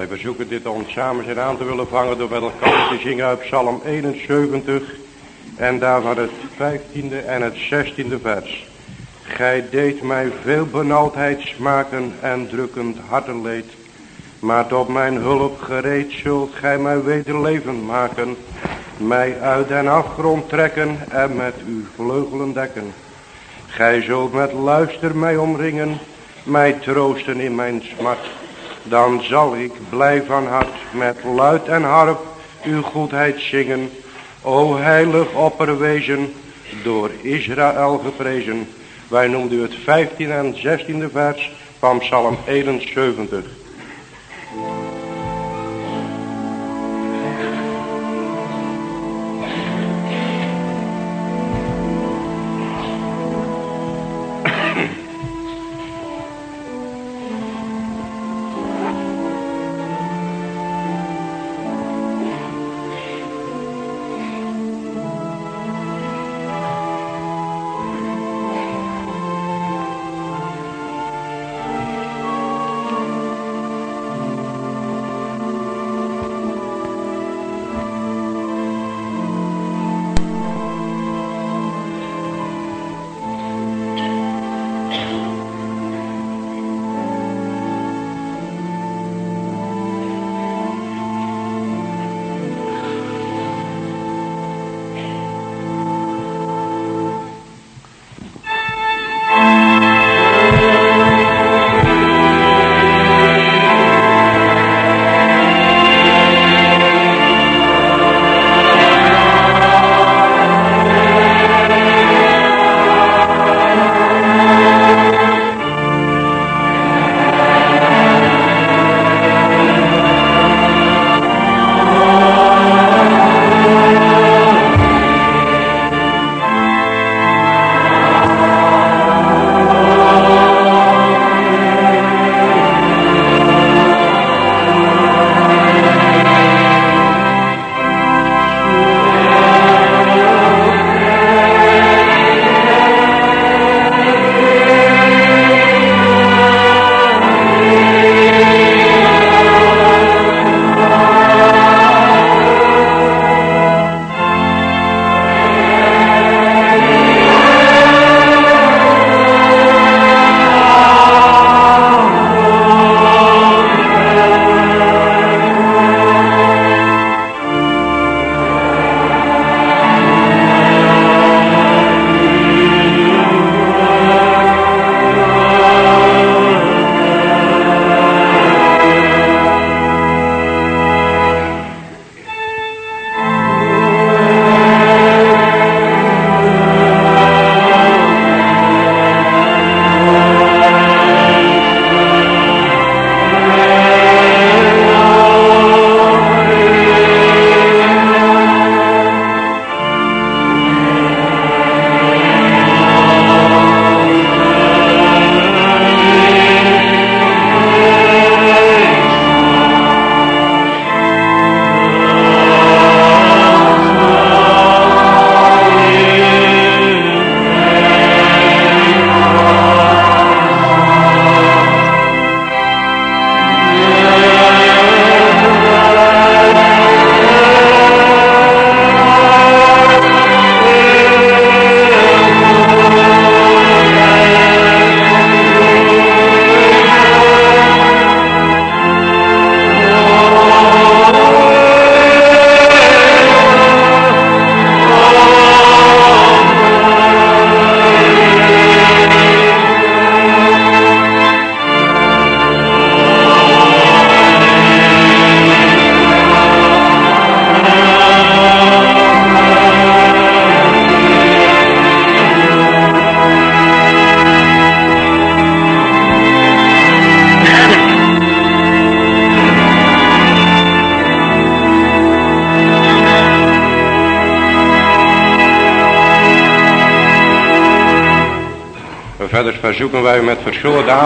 Wij verzoeken dit ons samen zijn aan te willen vangen door met elkaar te zingen uit Psalm 71 en daarvan het 15e en het 16e vers. Gij deed mij veel benauwdheid smaken en drukkend hartenleed. Maar tot mijn hulp gereed zult gij mij weder leven maken. Mij uit den afgrond trekken en met uw vleugelen dekken. Gij zult met luister mij omringen, mij troosten in mijn smart. Dan zal ik blij van hart met luid en harp uw goedheid zingen. O heilig opperwezen, door Israël geprezen. Wij noemden u het 15 en 16e vers van Psalm 71.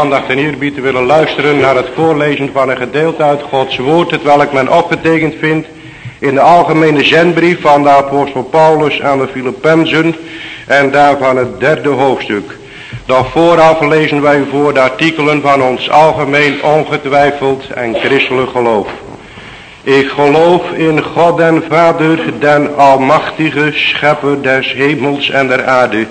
Aandacht en eerbied te willen luisteren naar het voorlezen van een gedeelte uit Gods woord, het welk men opgetekend vindt in de algemene zendbrief van de apostel Paulus aan de Filippenzen en daarvan het derde hoofdstuk. Doch vooraf lezen wij voor de artikelen van ons algemeen ongetwijfeld en christelijk geloof. Ik geloof in God en Vader, den almachtige schepper des hemels en der aarde.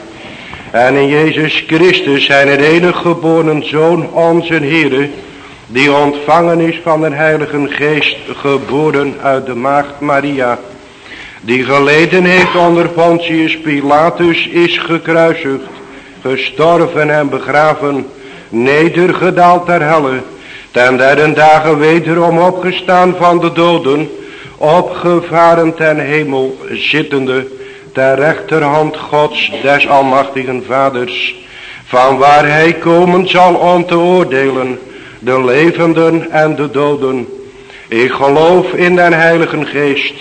En in Jezus Christus zijn het enige geboren Zoon onze Heere, die ontvangen is van de Heilige Geest, geboren uit de Maagd Maria, die geleden heeft onder Pontius Pilatus, is gekruisigd, gestorven en begraven, nedergedaald ter helle, ten derde dagen wederom opgestaan van de doden, opgevaren ten hemel zittende, ter rechterhand Gods des almachtigen vaders, van waar hij komen zal om te oordelen, de levenden en de doden. Ik geloof in den heilige geest,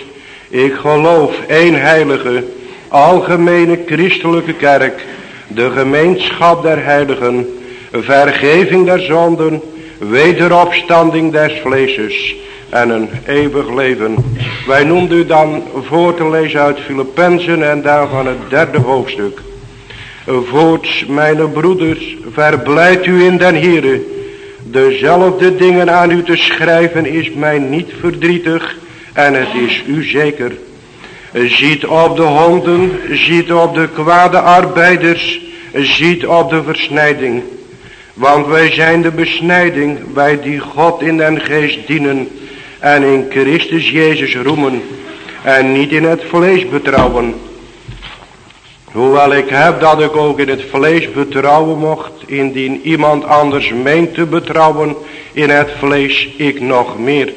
ik geloof één heilige, algemene christelijke kerk, de gemeenschap der heiligen, vergeving der zonden, wederopstanding des vleeses en een eeuwig leven. Wij noemden u dan voor te lezen uit Filippenzen en daarvan het derde hoofdstuk. Voorts, mijn broeders, verblijd u in den Heere. Dezelfde dingen aan u te schrijven is mij niet verdrietig en het is u zeker. Ziet op de honden, ziet op de kwade arbeiders, ziet op de versnijding. Want wij zijn de besnijding, wij die God in den geest dienen en in Christus Jezus roemen en niet in het vlees betrouwen. Hoewel ik heb dat ik ook in het vlees betrouwen mocht, indien iemand anders meent te betrouwen in het vlees, ik nog meer.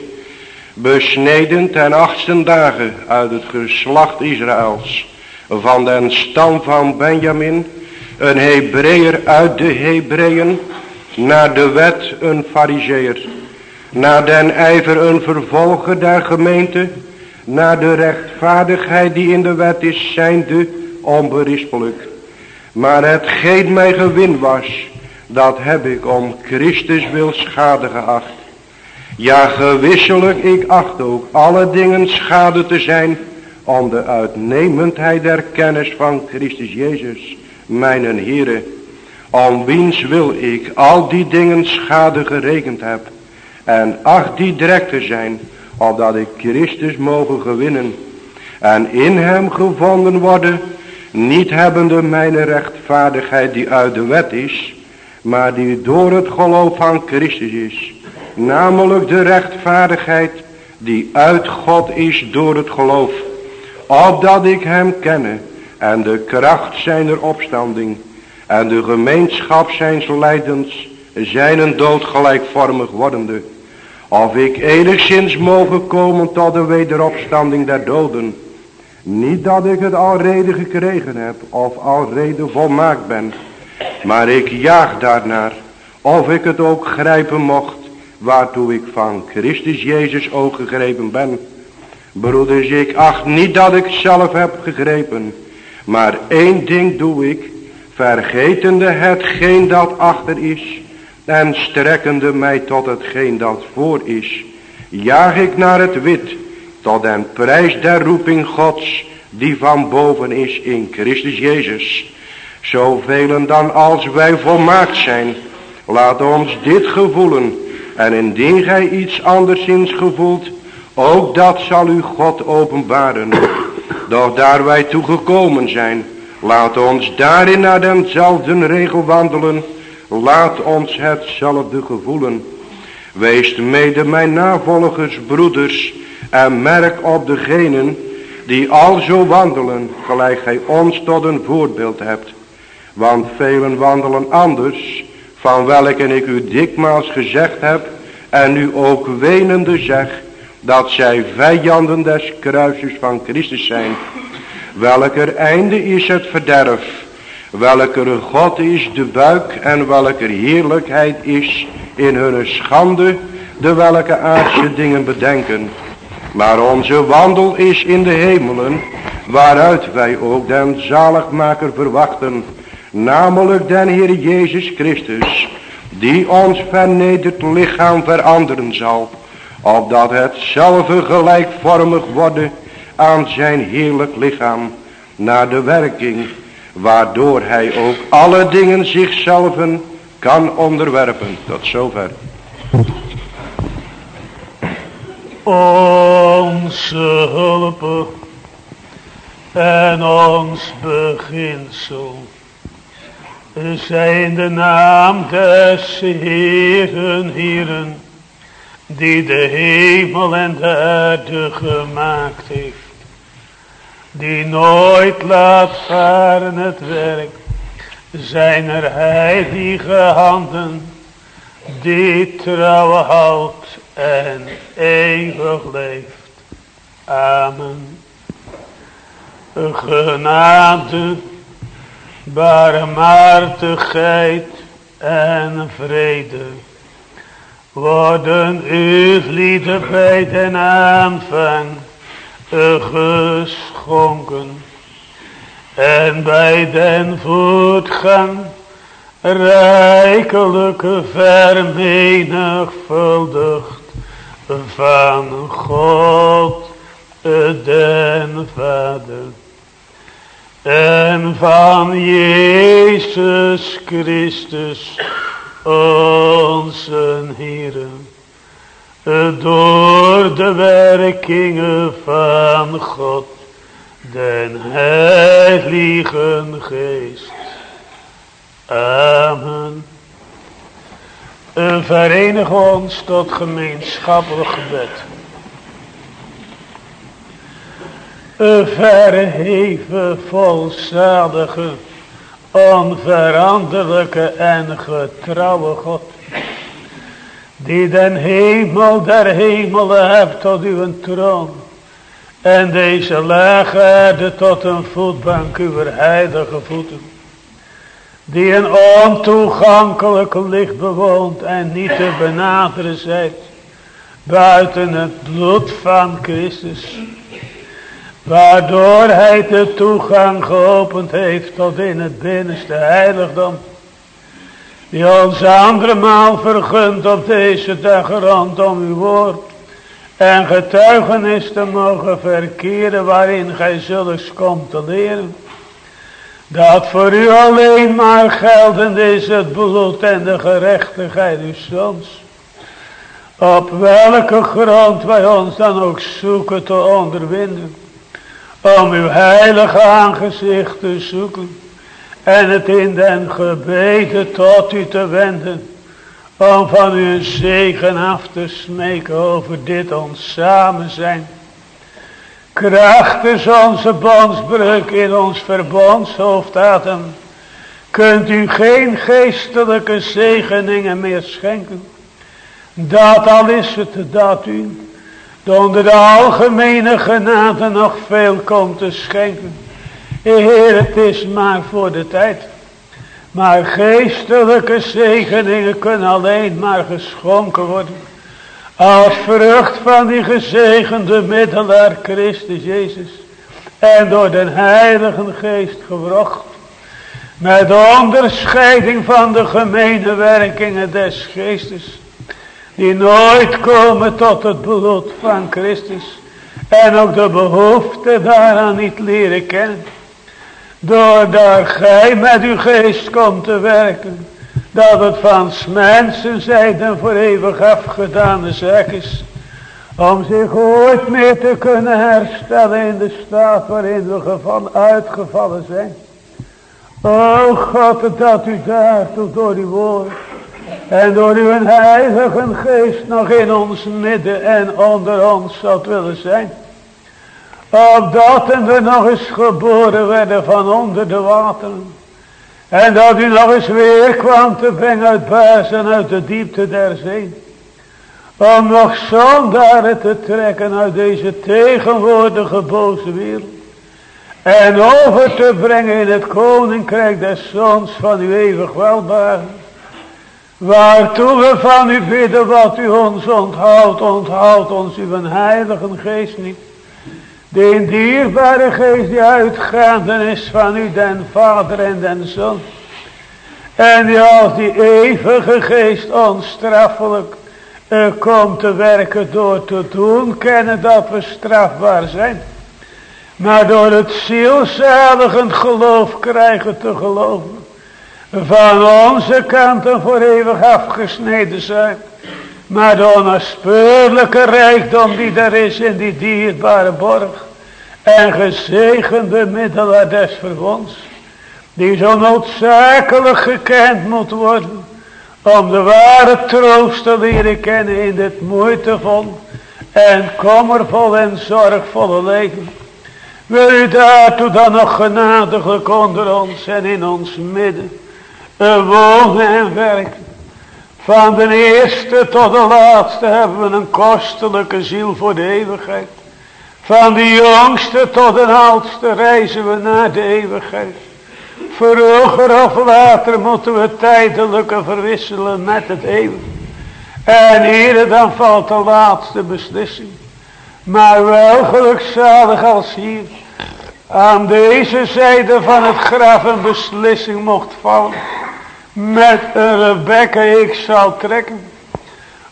Besneden ten achtste dagen uit het geslacht Israëls, van den stam van Benjamin, een Hebreeër uit de Hebreeën, naar de wet een Fariseer naar den ijver een vervolger der gemeente, naar de rechtvaardigheid die in de wet is, zijnde onberispelijk. Maar hetgeen mij gewin was, dat heb ik om Christus wil schade geacht. Ja, gewisselijk, ik acht ook alle dingen schade te zijn, om de uitnemendheid der kennis van Christus Jezus, mijn Heere, om wiens wil ik al die dingen schade gerekend heb, en acht die te zijn, opdat ik Christus mogen gewinnen. En in hem gevonden worden, niet hebbende mijn rechtvaardigheid die uit de wet is, maar die door het geloof van Christus is. Namelijk de rechtvaardigheid die uit God is door het geloof. Opdat ik hem kenne en de kracht zijner opstanding en de gemeenschap zijns lijdens zijn een dood gelijkvormig wordende of ik enigszins mogen komen tot de wederopstanding der doden. Niet dat ik het alrede gekregen heb of alrede volmaakt ben. Maar ik jaag daarnaar of ik het ook grijpen mocht waartoe ik van Christus Jezus ook gegrepen ben. Broeders, ik acht niet dat ik zelf heb gegrepen. Maar één ding doe ik, vergetende hetgeen dat achter is en strekkende mij tot hetgeen dat voor is, jaag ik naar het wit, tot den prijs der roeping Gods, die van boven is in Christus Jezus. Zoveel dan als wij volmaakt zijn, laat ons dit gevoelen, en indien gij iets anderszins gevoelt, ook dat zal u God openbaren. Doch daar wij toe gekomen zijn, laat ons daarin naar denzelfde regel wandelen, Laat ons hetzelfde gevoelen. Wees mede mijn navolgers, broeders, en merk op degenen die al zo wandelen, gelijk gij ons tot een voorbeeld hebt. Want velen wandelen anders, van welken ik u dikmaals gezegd heb, en nu ook wenende zeg, dat zij vijanden des kruises van Christus zijn. Welker einde is het verderf, welker God is de buik en welker heerlijkheid is in hun schande, de welke aardse dingen bedenken. Maar onze wandel is in de hemelen, waaruit wij ook den zaligmaker verwachten, namelijk den Heer Jezus Christus, die ons vernederd lichaam veranderen zal, opdat hetzelfde gelijkvormig worden aan zijn heerlijk lichaam, naar de werking waardoor hij ook alle dingen zichzelf kan onderwerpen. Tot zover. Onze hulp en ons beginsel zijn de naam des Heeren, Heeren, die de hemel en de aarde gemaakt heeft die nooit laat varen het werk zijn er heilige handen die trouw houdt en eeuwig leeft. Amen. Genade, barmhartigheid en vrede worden uw lieden bij den aanvang geschonken. En bij den voetgang rijkelijk vermenigvuldigd van God den Vader en van Jezus Christus onze Heer door de werkingen van God, den Heilige Geest. Amen. Verenig ons tot gemeenschappelijk gebed. Verheven, volzadige, onveranderlijke en getrouwe God die den hemel der hemelen hebt tot uw troon. En deze lage aarde tot een voetbank uw heilige voeten. Die een ontoegankelijk licht bewoont en niet te benaderen zijt. Buiten het bloed van Christus. Waardoor hij de toegang geopend heeft tot in het binnenste heiligdom die ons andere maal vergunt op deze dag rondom uw woord en getuigenis te mogen verkeren waarin gij zulks komt te leren. Dat voor u alleen maar geldend is het bloed en de gerechtigheid uw zoons. Op welke grond wij ons dan ook zoeken te onderwinden. Om uw heilige aangezicht te zoeken en het in den gebeden tot u te wenden, om van u een zegen af te smeken over dit ons samen zijn. Kracht is onze bondsbreuk in ons verbondshoofdadem. Kunt u geen geestelijke zegeningen meer schenken. Dat al is het dat u onder de algemene genade nog veel komt te schenken. Heer, het is maar voor de tijd. Maar geestelijke zegeningen kunnen alleen maar geschonken worden. Als vrucht van die gezegende middelaar Christus Jezus. En door den Heilige Geest gewrocht. Met onderscheiding van de gemene werkingen des Geestes. Die nooit komen tot het bloed van Christus. En ook de behoefte daaraan niet leren kennen. Doordat gij met uw geest komt te werken. Dat het van mensen zijde voor eeuwig afgedane zaak is. Om zich ooit meer te kunnen herstellen in de staat waarin we gevallen, uitgevallen zijn. O God, dat u daartoe door uw woord en door uw heilige geest nog in ons midden en onder ons zou willen zijn. Opdat we nog eens geboren werden van onder de wateren. En dat u nog eens weer kwam te brengen uit buizen uit de diepte der zee. Om nog zondaren te trekken uit deze tegenwoordige boze wereld. En over te brengen in het koninkrijk des zons van uw eeuwig welbaren. Waartoe we van u bidden wat u ons onthoudt, onthoudt ons uw heilige geest niet. De dierbare geest die uitgaande is van u den Vader en den Zoon. En die als die eeuwige geest onstraffelijk komt te werken door te doen kennen dat we strafbaar zijn. Maar door het zielzaligend geloof krijgen te geloven. Van onze kanten voor eeuwig afgesneden zijn. Maar de onnaspeurlijke rijkdom die er is in die dierbare borg. En gezegende middelaar des verbonds. Die zo noodzakelijk gekend moet worden. Om de ware troost te leren kennen in dit moeitevol. En kommervol en zorgvolle leven. Wil u daartoe dan nog genadiglijk onder ons en in ons midden. Wonen en werken. Van de eerste tot de laatste hebben we een kostelijke ziel voor de eeuwigheid. Van de jongste tot de oudste reizen we naar de eeuwigheid. Vroeger of later moeten we tijdelijke verwisselen met het eeuwig. En hier dan valt de laatste beslissing. Maar wel gelukzalig als hier aan deze zijde van het graf een beslissing mocht vallen. Met een Rebecca ik zal trekken.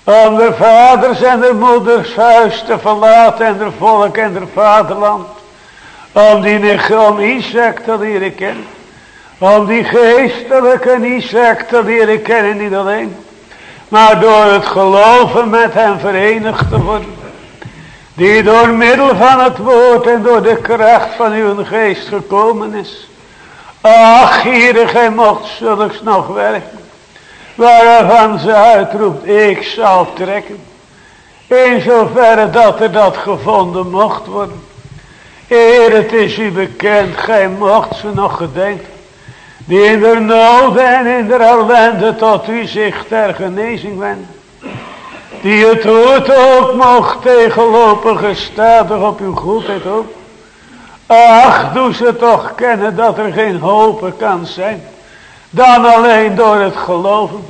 Om de vaders en de moeders huis te verlaten en de volk en de vaderland. Om die om Isaac te leren kennen. Om die geestelijke Isaac te leren kennen niet alleen. Maar door het geloven met hem verenigd te worden. Die door middel van het woord en door de kracht van uw geest gekomen is. Ach, Heere, gij mocht zulks nog werken. Waarvan ze uitroept, ik zal trekken. In zoverre dat er dat gevonden mocht worden. Heer, het is u bekend, gij mocht ze nog gedenken. Die in de nood en in de ellende tot u zich ter genezing wenden. Die het woord ook mocht tegenlopen gestadig op uw goedheid ook. Ach, doe ze toch kennen dat er geen hoop kan zijn. Dan alleen door het geloven.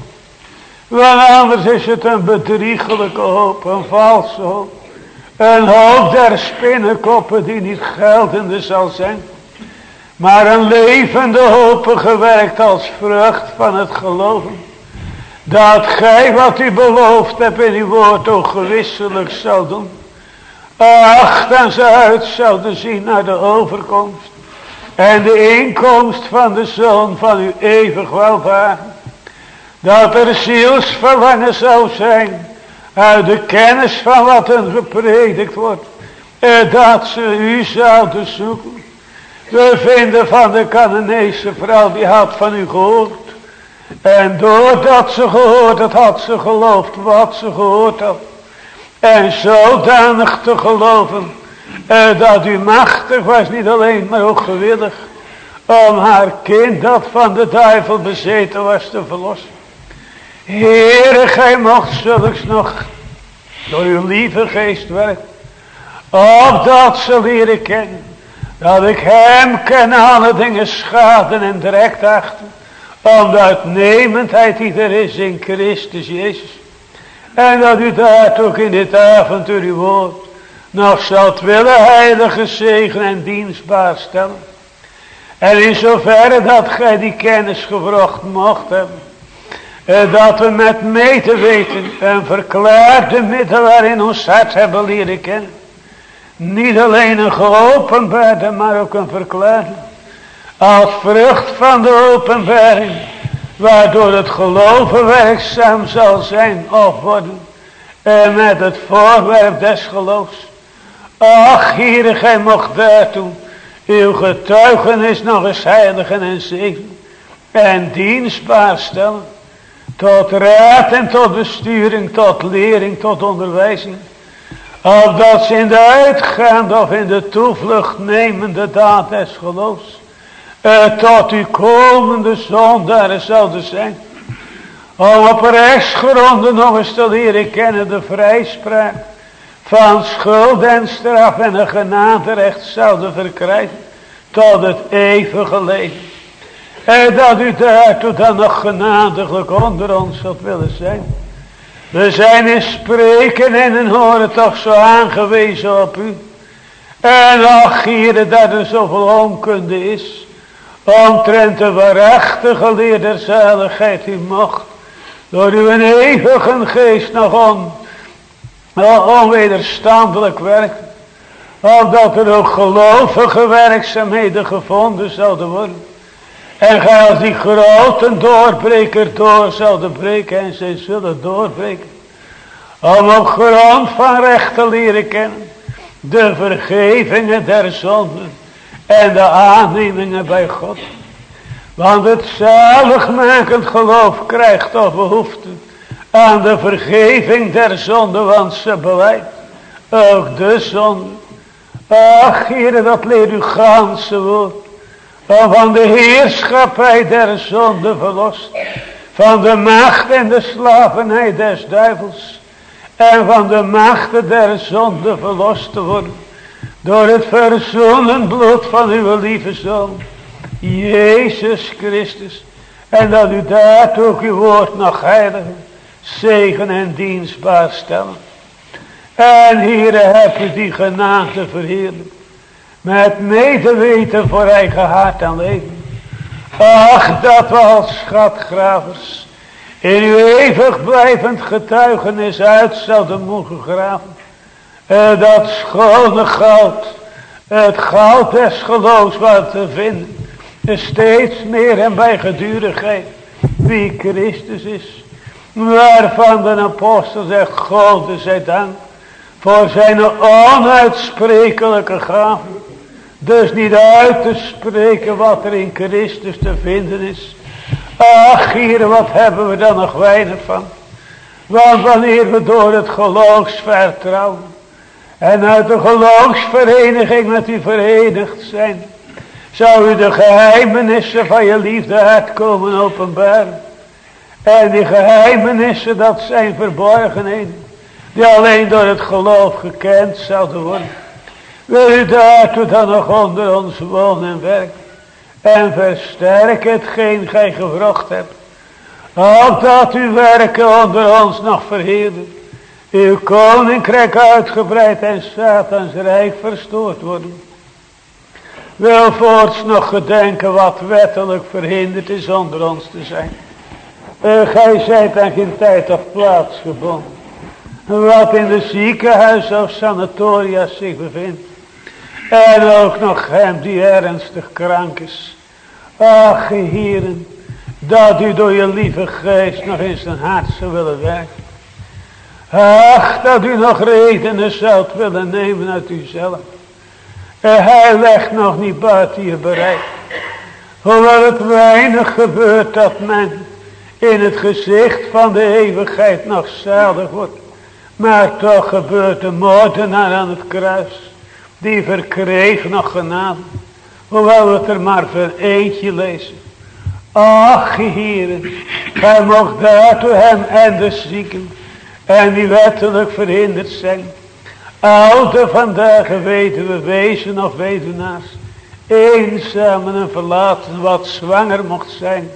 Want anders is het een bedriegelijke hoop, een valse hoop. Een hoop der spinnenkoppen die niet geldende zal zijn. Maar een levende hoop gewerkt als vrucht van het geloven. Dat gij wat u beloofd hebt in uw woord ook gewisselijk zal doen. Ach, dan ze uit zouden zien naar de overkomst. En de inkomst van de Zoon van uw eeuwig welvaart. Dat er zielsverlangen zou zijn. Uit de kennis van wat er gepredikt wordt. En dat ze u zouden zoeken. We vinden van de Canaanese vrouw die had van u gehoord. En doordat ze gehoord had, had ze geloofd wat ze gehoord had. En zodanig te geloven eh, dat u machtig was, niet alleen maar ook gewillig. Om haar kind dat van de duivel bezeten was te verlossen. Heere, gij mocht zulks nog door uw lieve geest werken. Opdat ze leren kennen. Dat ik hem ken alle dingen schaden en direct achter. Om de uitnemendheid die er is in Christus Jezus. En dat u daar ook in dit avontuur uw woord nog zult willen heilige zegen en dienstbaar stellen. En in zoverre dat gij die kennis gevrocht mocht hebben. Eh, dat we met mee te weten een verklaarde middelaar in ons hart hebben leren kennen. Niet alleen een geopenbaarde, maar ook een verklaarde. Als vrucht van de openbaring waardoor het geloven werkzaam zal zijn of worden. En met het voorwerp des geloofs. Ach, Heere, gij mocht daartoe uw getuigenis nog eens heiligen en zegen. En dienstbaar stellen. Tot raad en tot besturing, tot lering, tot onderwijzing. Opdat ze in de uitgaande of in de toevlucht nemende daad des geloofs uh, tot uw komende zondaar zouden zijn. Om op rechtsgronden nog eens te leren kennen de vrijspraak van schuld en straf en een genaderecht zouden verkrijgen tot het eeuwige leven. En dat u daartoe dan nog genadiglijk onder ons zult willen zijn. We zijn in spreken en in horen toch zo aangewezen op u. En ach hier dat er zoveel onkunde is. Omtrent de waarachtige leer der zaligheid u mocht. Door uw eeuwige geest nog on, onwederstandelijk werk. Opdat er ook gelovige werkzaamheden gevonden zouden worden. En gij als die grote doorbreker door zouden breken en zij zullen doorbreken. Om op grond van recht te leren kennen. De vergevingen der zonden. En de aannemingen bij God. Want het zaligmakend geloof krijgt toch behoefte aan de vergeving der zonde, want ze bewijst ook de zonde. Ach, heren, dat leert uw ganse woord. Van de heerschappij der zonde verlost. Van de macht en de slavernij des duivels. En van de macht der zonde verlost te worden. Door het verzoenen bloed van uw lieve zoon. Jezus Christus. En dat u daar ook uw woord nog heilig, zegen en dienstbaar stellen. En hier heb u die genade verheerlijk. Met medeweten voor eigen hart en leven. Ach, dat we als schatgravers in uw eeuwig blijvend getuigenis uit zouden mogen graven. Uh, dat schone goud, het goud des geloofs wat te vinden. Steeds meer en bij gedurigheid wie Christus is. Waarvan de apostel zegt, God zij dank voor zijn onuitsprekelijke gaven. Dus niet uit te spreken wat er in Christus te vinden is. Ach hier, wat hebben we dan nog weinig van. Want wanneer we door het geloofsvertrouwen en uit de geloofsvereniging met u verenigd zijn, zou u de geheimenissen van je liefde uitkomen openbaren. En die geheimenissen, dat zijn verborgenheden, die alleen door het geloof gekend zouden worden. Wil u daartoe dan nog onder ons wonen en werken. En versterk hetgeen gij gevrocht hebt. Opdat uw werken onder ons nog verheerden. Uw koninkrijk uitgebreid en Satans rijk verstoord worden. Wil voorts nog gedenken wat wettelijk verhinderd is onder ons te zijn. Uh, gij zijt aan geen tijd of plaats gebonden. Wat in de ziekenhuis of sanatoria zich bevindt. En ook nog hem die ernstig krank is. Ach, heren, dat u door je lieve geest nog in zijn hart zou willen werken. Ach, dat u nog redenen zult willen nemen uit uzelf. En hij legt nog niet buiten je bereik. Hoewel het weinig gebeurt dat men in het gezicht van de eeuwigheid nog zalig wordt. Maar toch gebeurt de moordenaar aan het kruis. Die verkreeg nog genade. Hoewel we het er maar voor eentje lezen. Ach, heren, gij mocht daartoe hem en de zieken en die wettelijk verhinderd zijn. Oude vandaag weten we wezen of weduwnaars. Eenzamen en verlaten wat zwanger mocht zijn.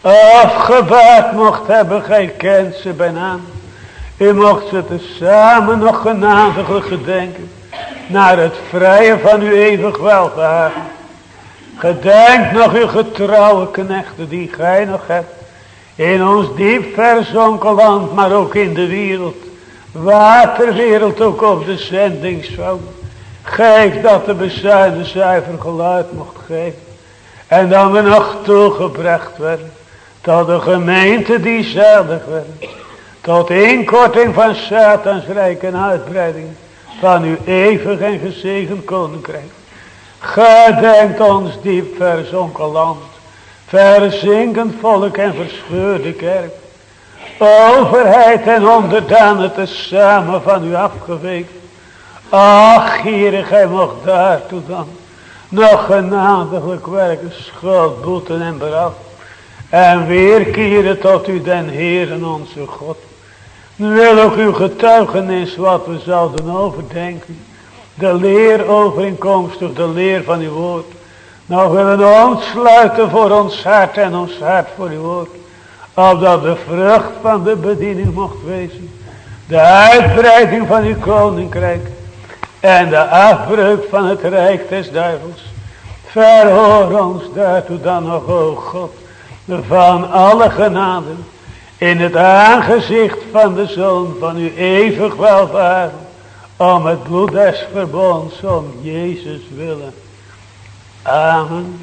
Of gebaard mocht hebben, gij kent ze bij naam. U mocht ze tezamen nog genadiglijk gedenken naar het vrije van uw eeuwig welvaart. Gedenk nog uw getrouwe knechten die gij nog hebt. In ons diep verzonken land, maar ook in de wereld. Waterwereld ook op de zendingsveld. Geef dat de bezuinde zuiver geluid mocht geven. En dan we nog toegebracht werden. Tot de gemeente die zalig werd. Tot inkorting van Satans rijk en uitbreiding van uw eeuwig en gezegend koninkrijk. Gedenkt ons diep verzonken land, verzinkend volk en verscheurde kerk. Overheid en onderdanen tezamen van u afgeweken. Ach, gij mocht daartoe dan nog genadiglijk werken, schuld, boeten en berouw. En weerkeren tot u den Heeren onze God. Wil ook uw getuigenis wat we zouden overdenken. De leer overeenkomstig de leer van uw woord. Nou willen we ontsluiten voor ons hart en ons hart voor uw woord. Opdat de vrucht van de bediening mocht wezen. De uitbreiding van uw koninkrijk. En de afbreuk van het rijk des duivels. Verhoor ons daartoe dan nog, o God. Van alle genaden in het aangezicht van de Zoon van uw eeuwig welvaart. Om het bloed des verbonds, om Jezus willen. Amen.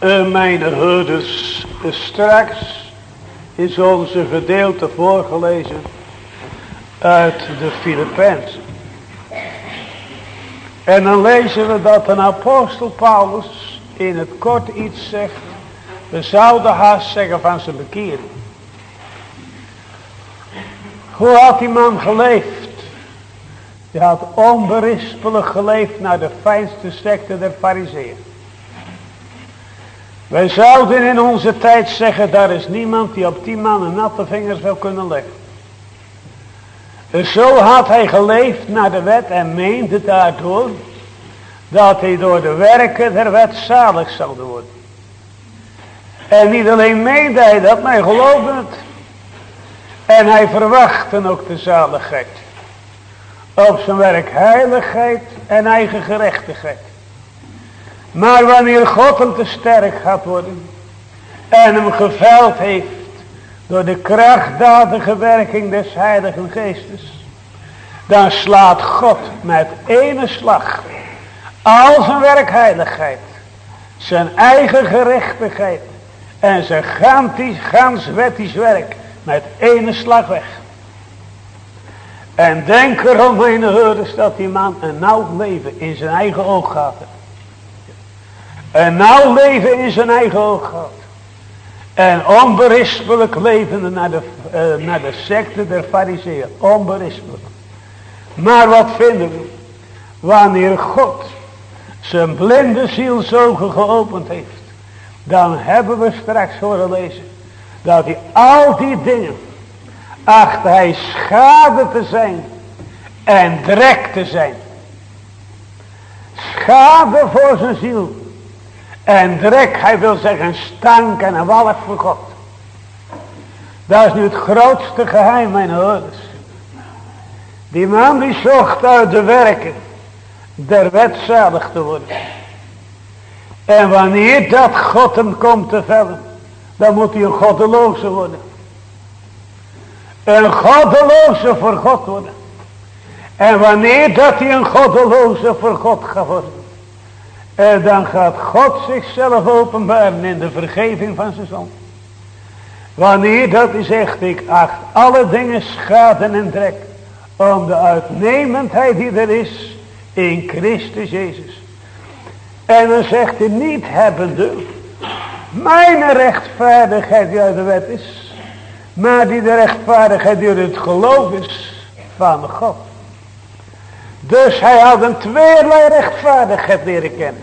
Uh, mijn herders, straks is onze gedeelte voorgelezen uit de Filipijnse. En dan lezen we dat een apostel Paulus in het kort iets zegt. We zouden haast zeggen van zijn bekering. Hoe had die man geleefd? Hij had onberispelijk geleefd naar de fijnste secte der fariseeën. Wij zouden in onze tijd zeggen, daar is niemand die op die man een natte vingers zou kunnen leggen. Zo had hij geleefd naar de wet en meende daardoor dat hij door de werken der wet zalig zou worden. En niet alleen meende hij dat, maar hij geloofde het. En hij verwachtte ook de zaligheid. Op zijn werk heiligheid en eigen gerechtigheid. Maar wanneer God hem te sterk gaat worden. En hem geveld heeft. Door de krachtdadige werking des heiligen geestes. Dan slaat God met ene slag. Al zijn werkheiligheid. Zijn eigen gerechtigheid. En zijn gans wettisch werk. Met ene slag weg. En denk erom mijn hoorders dat die man een nauw leven in zijn eigen oog gaat. Een nauw leven in zijn eigen oog gehad. En onberispelijk levende naar de, uh, naar de secte der fariseeën. Onberispelijk. Maar wat vinden we? Wanneer God zijn blinde zielzogen geopend heeft. Dan hebben we straks horen lezen. Dat hij al die dingen. Achter hij schade te zijn. En drek te zijn. Schade voor zijn ziel en drek, hij wil zeggen stank en een walg voor God. Dat is nu het grootste geheim, mijn hoorders. Die man die zocht uit de werken der wet zalig te worden. En wanneer dat God hem komt te vellen, dan moet hij een goddeloze worden. Een goddeloze voor God worden. En wanneer dat hij een goddeloze voor God gaat worden, en dan gaat God zichzelf openbaren in de vergeving van zijn zon. Wanneer dat hij zegt, ik acht alle dingen schade en drek. Om de uitnemendheid die er is in Christus Jezus. En dan zegt hij niet hebbende. Mijn rechtvaardigheid die uit de wet is. Maar die de rechtvaardigheid uit het geloof is van God. Dus hij had een tweerlei rechtvaardigheid leren kennen.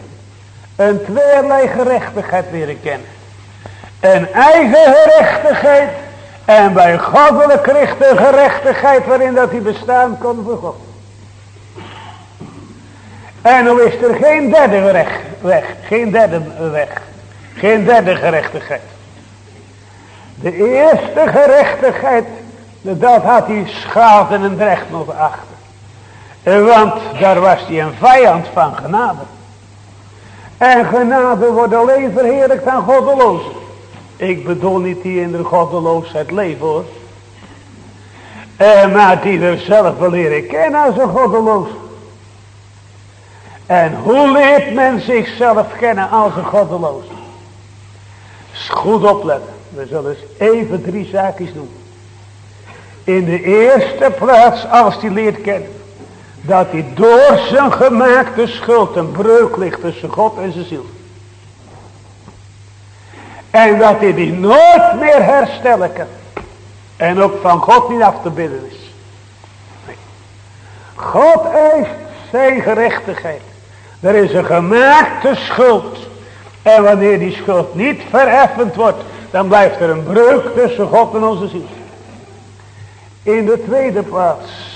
Een tweerlei gerechtigheid leren kennen. Een eigen gerechtigheid. En bij goddelijk richten gerechtigheid waarin dat hij bestaan kon voor God. En nu is er geen derde weg, weg. Geen derde weg. Geen derde gerechtigheid. De eerste gerechtigheid. Dat had hij schaden en recht nog achter. Want daar was hij een vijand van genade. En genade wordt alleen verheerlijkt aan goddelozen. Ik bedoel niet die in de goddeloosheid leven hoor. En maar die er zelf wil leren kennen als een goddeloos. En hoe leert men zichzelf kennen als een goddeloos? Goed opletten. We zullen eens even drie zaakjes doen. In de eerste plaats als die leert kennen dat hij door zijn gemaakte schuld een breuk ligt tussen God en zijn ziel. En dat hij die nooit meer herstellen kan. En ook van God niet af te bidden is. Nee. God eist zijn gerechtigheid. Er is een gemaakte schuld. En wanneer die schuld niet verheffend wordt. Dan blijft er een breuk tussen God en onze ziel. In de tweede plaats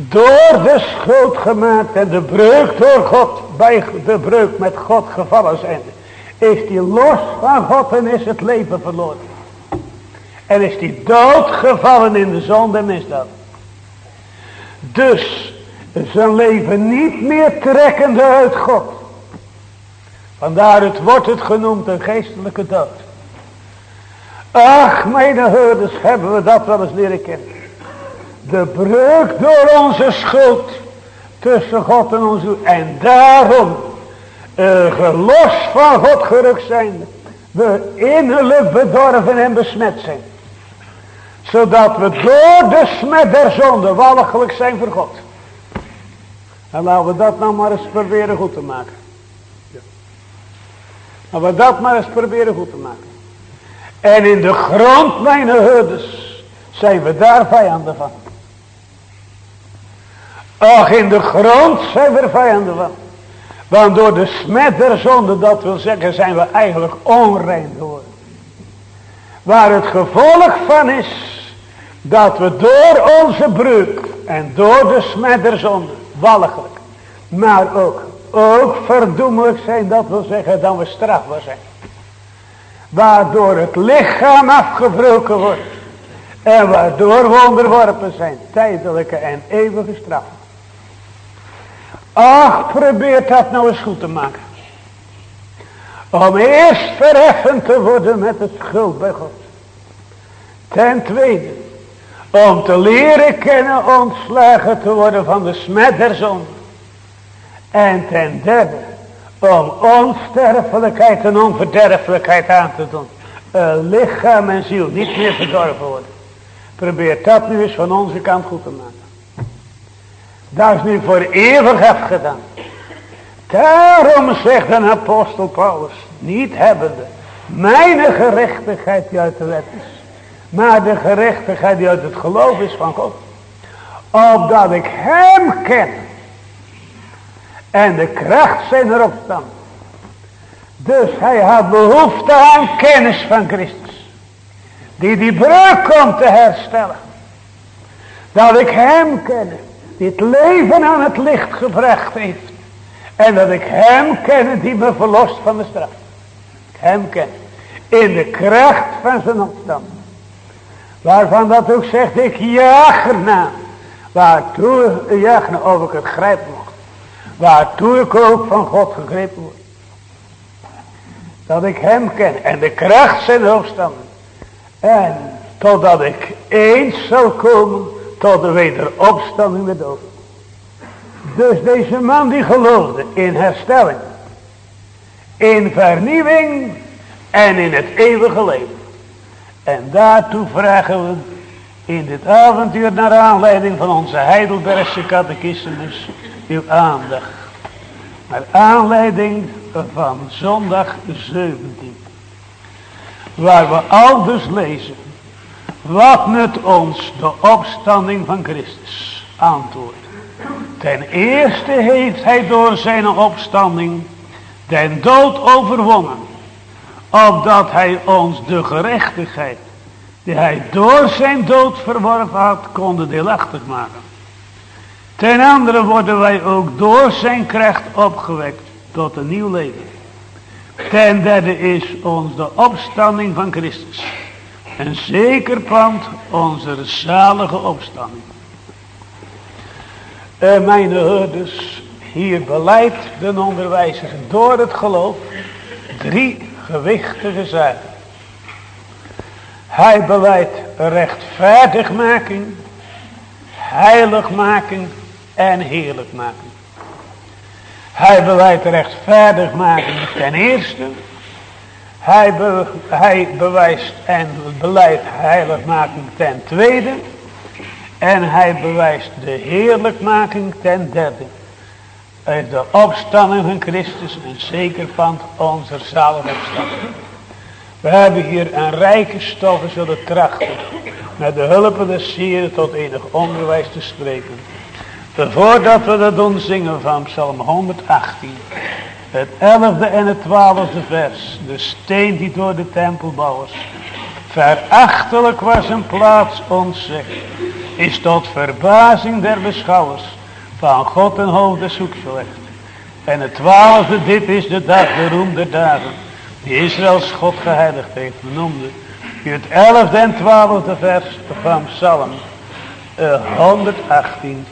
door de schuld gemaakt en de breuk door God, bij de breuk met God gevallen zijn, is die los van God en is het leven verloren. En is die doodgevallen in de zonde en misdaad. Dus zijn leven niet meer trekkende uit God. Vandaar het wordt het genoemd een geestelijke dood. Ach, mijn hoorders, hebben we dat wel eens leren kennen. De breuk door onze schuld tussen God en ons. En daarom, uh, gelost van God gerukt zijn, we innerlijk bedorven en besmet zijn. Zodat we door de smet der zonde walgelijk zijn voor God. En laten we dat nou maar eens proberen goed te maken. Ja. Laten we dat maar eens proberen goed te maken. En in de grond, mijn herders, zijn we daar vijanden van. Ach, in de grond zijn we vijanden van. Want door de smet dat wil zeggen, zijn we eigenlijk onrein geworden. Waar het gevolg van is, dat we door onze breuk en door de smet der walgelijk, maar ook, ook verdoemelijk zijn, dat wil zeggen, dat we strafbaar zijn. Waardoor het lichaam afgebroken wordt. En waardoor we onderworpen zijn, tijdelijke en eeuwige straf. Ach, probeer dat nou eens goed te maken. Om eerst verheffend te worden met het schuld bij God. Ten tweede, om te leren kennen ontslagen te worden van de smet der zon. En ten derde, om onsterfelijkheid en onverderfelijkheid aan te doen. Een lichaam en ziel niet meer verdorven worden. Probeer dat nu eens van onze kant goed te maken. Dat is nu voor eeuwig afgedaan. Daarom zegt een apostel Paulus, niet hebbende, mijn gerechtigheid die uit de wet is, maar de gerechtigheid die uit het geloof is van God. Opdat ik hem ken en de kracht zijn erop staan. Dus hij had behoefte aan kennis van Christus. Die die breuk komt te herstellen. Dat ik hem ken dit leven aan het licht gebracht heeft. En dat ik hem ken die me verlost van de straf. Hem ken. In de kracht van zijn opstand. Waarvan dat ook zegt, ik jaag. Waartoe jaag naar of ik het grijpen mocht. Waartoe ik ook van God gegrepen word. Dat ik hem ken. En de kracht zijn opstanden. En totdat ik eens zal komen tot de wederopstanding met dood. Dus deze man die geloofde in herstelling, in vernieuwing en in het eeuwige leven. En daartoe vragen we in dit avontuur naar aanleiding van onze Heidelbergse catechismus uw aandacht. Naar aanleiding van zondag 17. Waar we al dus lezen wat ons de opstanding van Christus? Antwoord. Ten eerste heeft hij door zijn opstanding den dood overwonnen. Opdat hij ons de gerechtigheid die hij door zijn dood verworven had, konde deelachtig maken. Ten andere worden wij ook door zijn kracht opgewekt tot een nieuw leven. Ten derde is ons de opstanding van Christus. Een zeker pand onze zalige opstanding. Uh, mijn herders, hier beleidt de onderwijzer door het geloof drie gewichtige zaken. Hij beleidt rechtvaardigmaking, heiligmaking en heerlijkmaking. Hij beleidt rechtvaardigmaking ten eerste hij, bewijst en beleidt heiligmaking ten tweede. En hij bewijst de heerlijkmaking ten derde. Uit de opstanding van Christus en zeker van onze opstanding. We hebben hier een rijke stoffen zullen trachten. Met de hulp des Sieren tot enig onderwijs te spreken. Voordat we dat doen zingen van Psalm 118. Het elfde en het twaalfde vers. De steen die door de tempelbouwers verachtelijk was een plaats ontzegd. Is tot verbazing der beschouwers van God en hoofd des hoeks gelegd. En het twaalfde, dit is de dag, de roem der dagen. Die Israëls God geheiligd heeft, benoemde. Het elfde en twaalfde vers van Psalm 118.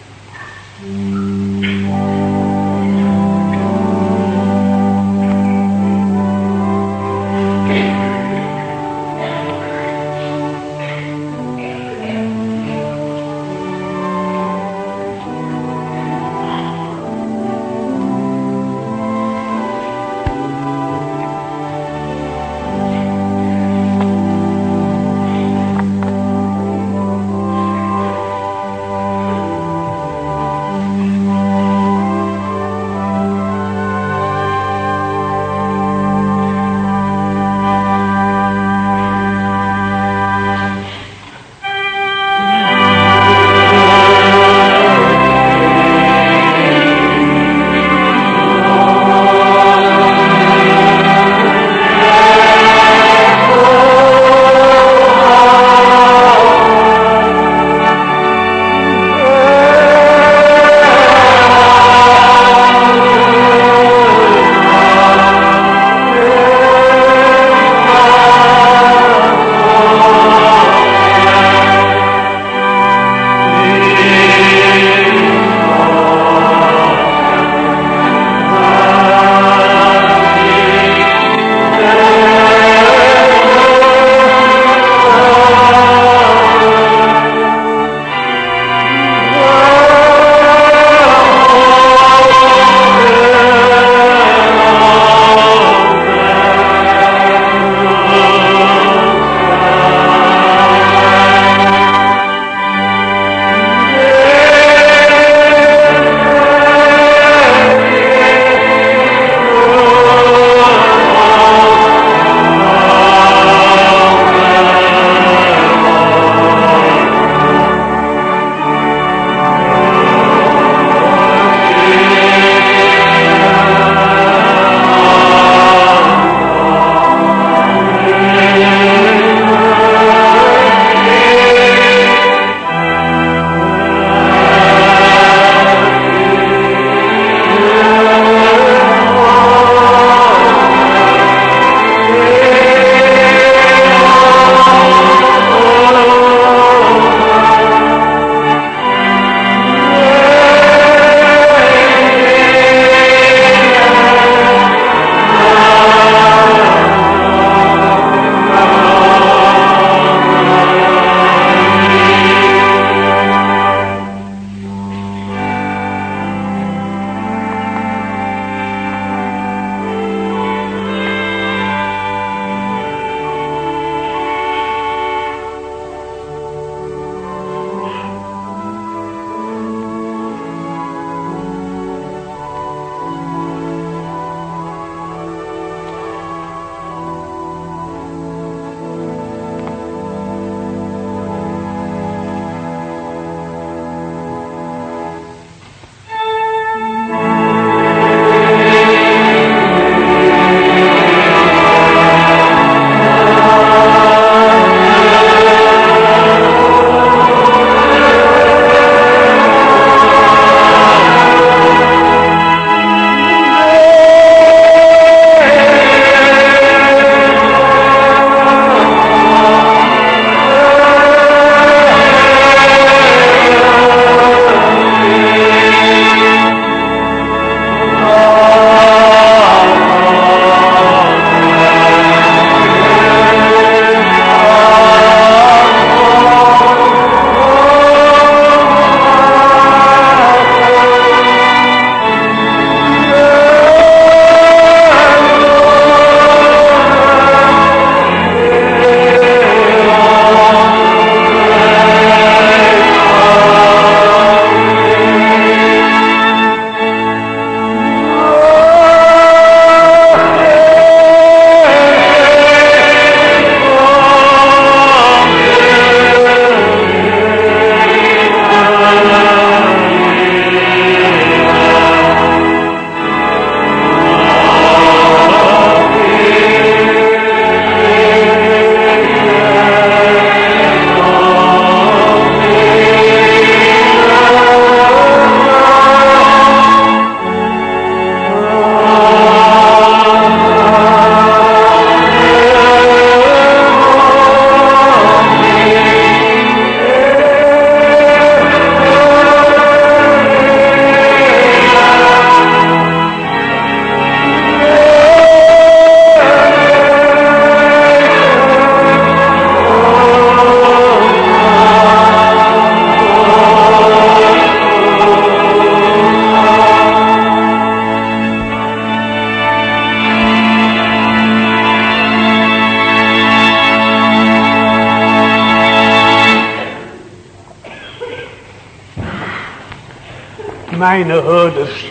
Mijn houders,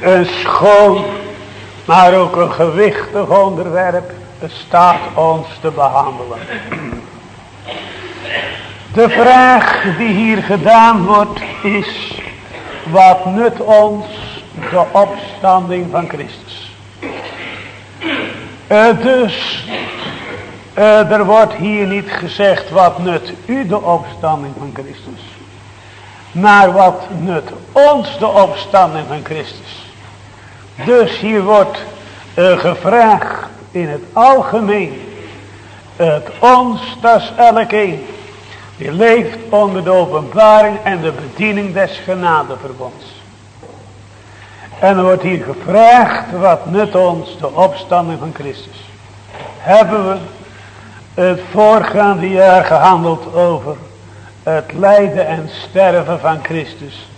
een schoon, maar ook een gewichtig onderwerp staat ons te behandelen. De vraag die hier gedaan wordt is, wat nut ons de opstanding van Christus? Uh, dus, uh, er wordt hier niet gezegd wat nut u de opstanding van Christus. Maar wat nut ons de opstanding van Christus. Dus hier wordt uh, gevraagd in het algemeen. Het ons, dat is elkeen. Die leeft onder de openbaring en de bediening des genadeverbonds. En er wordt hier gevraagd wat nut ons de opstanding van Christus. Hebben we het voorgaande jaar gehandeld over het lijden en sterven van Christus.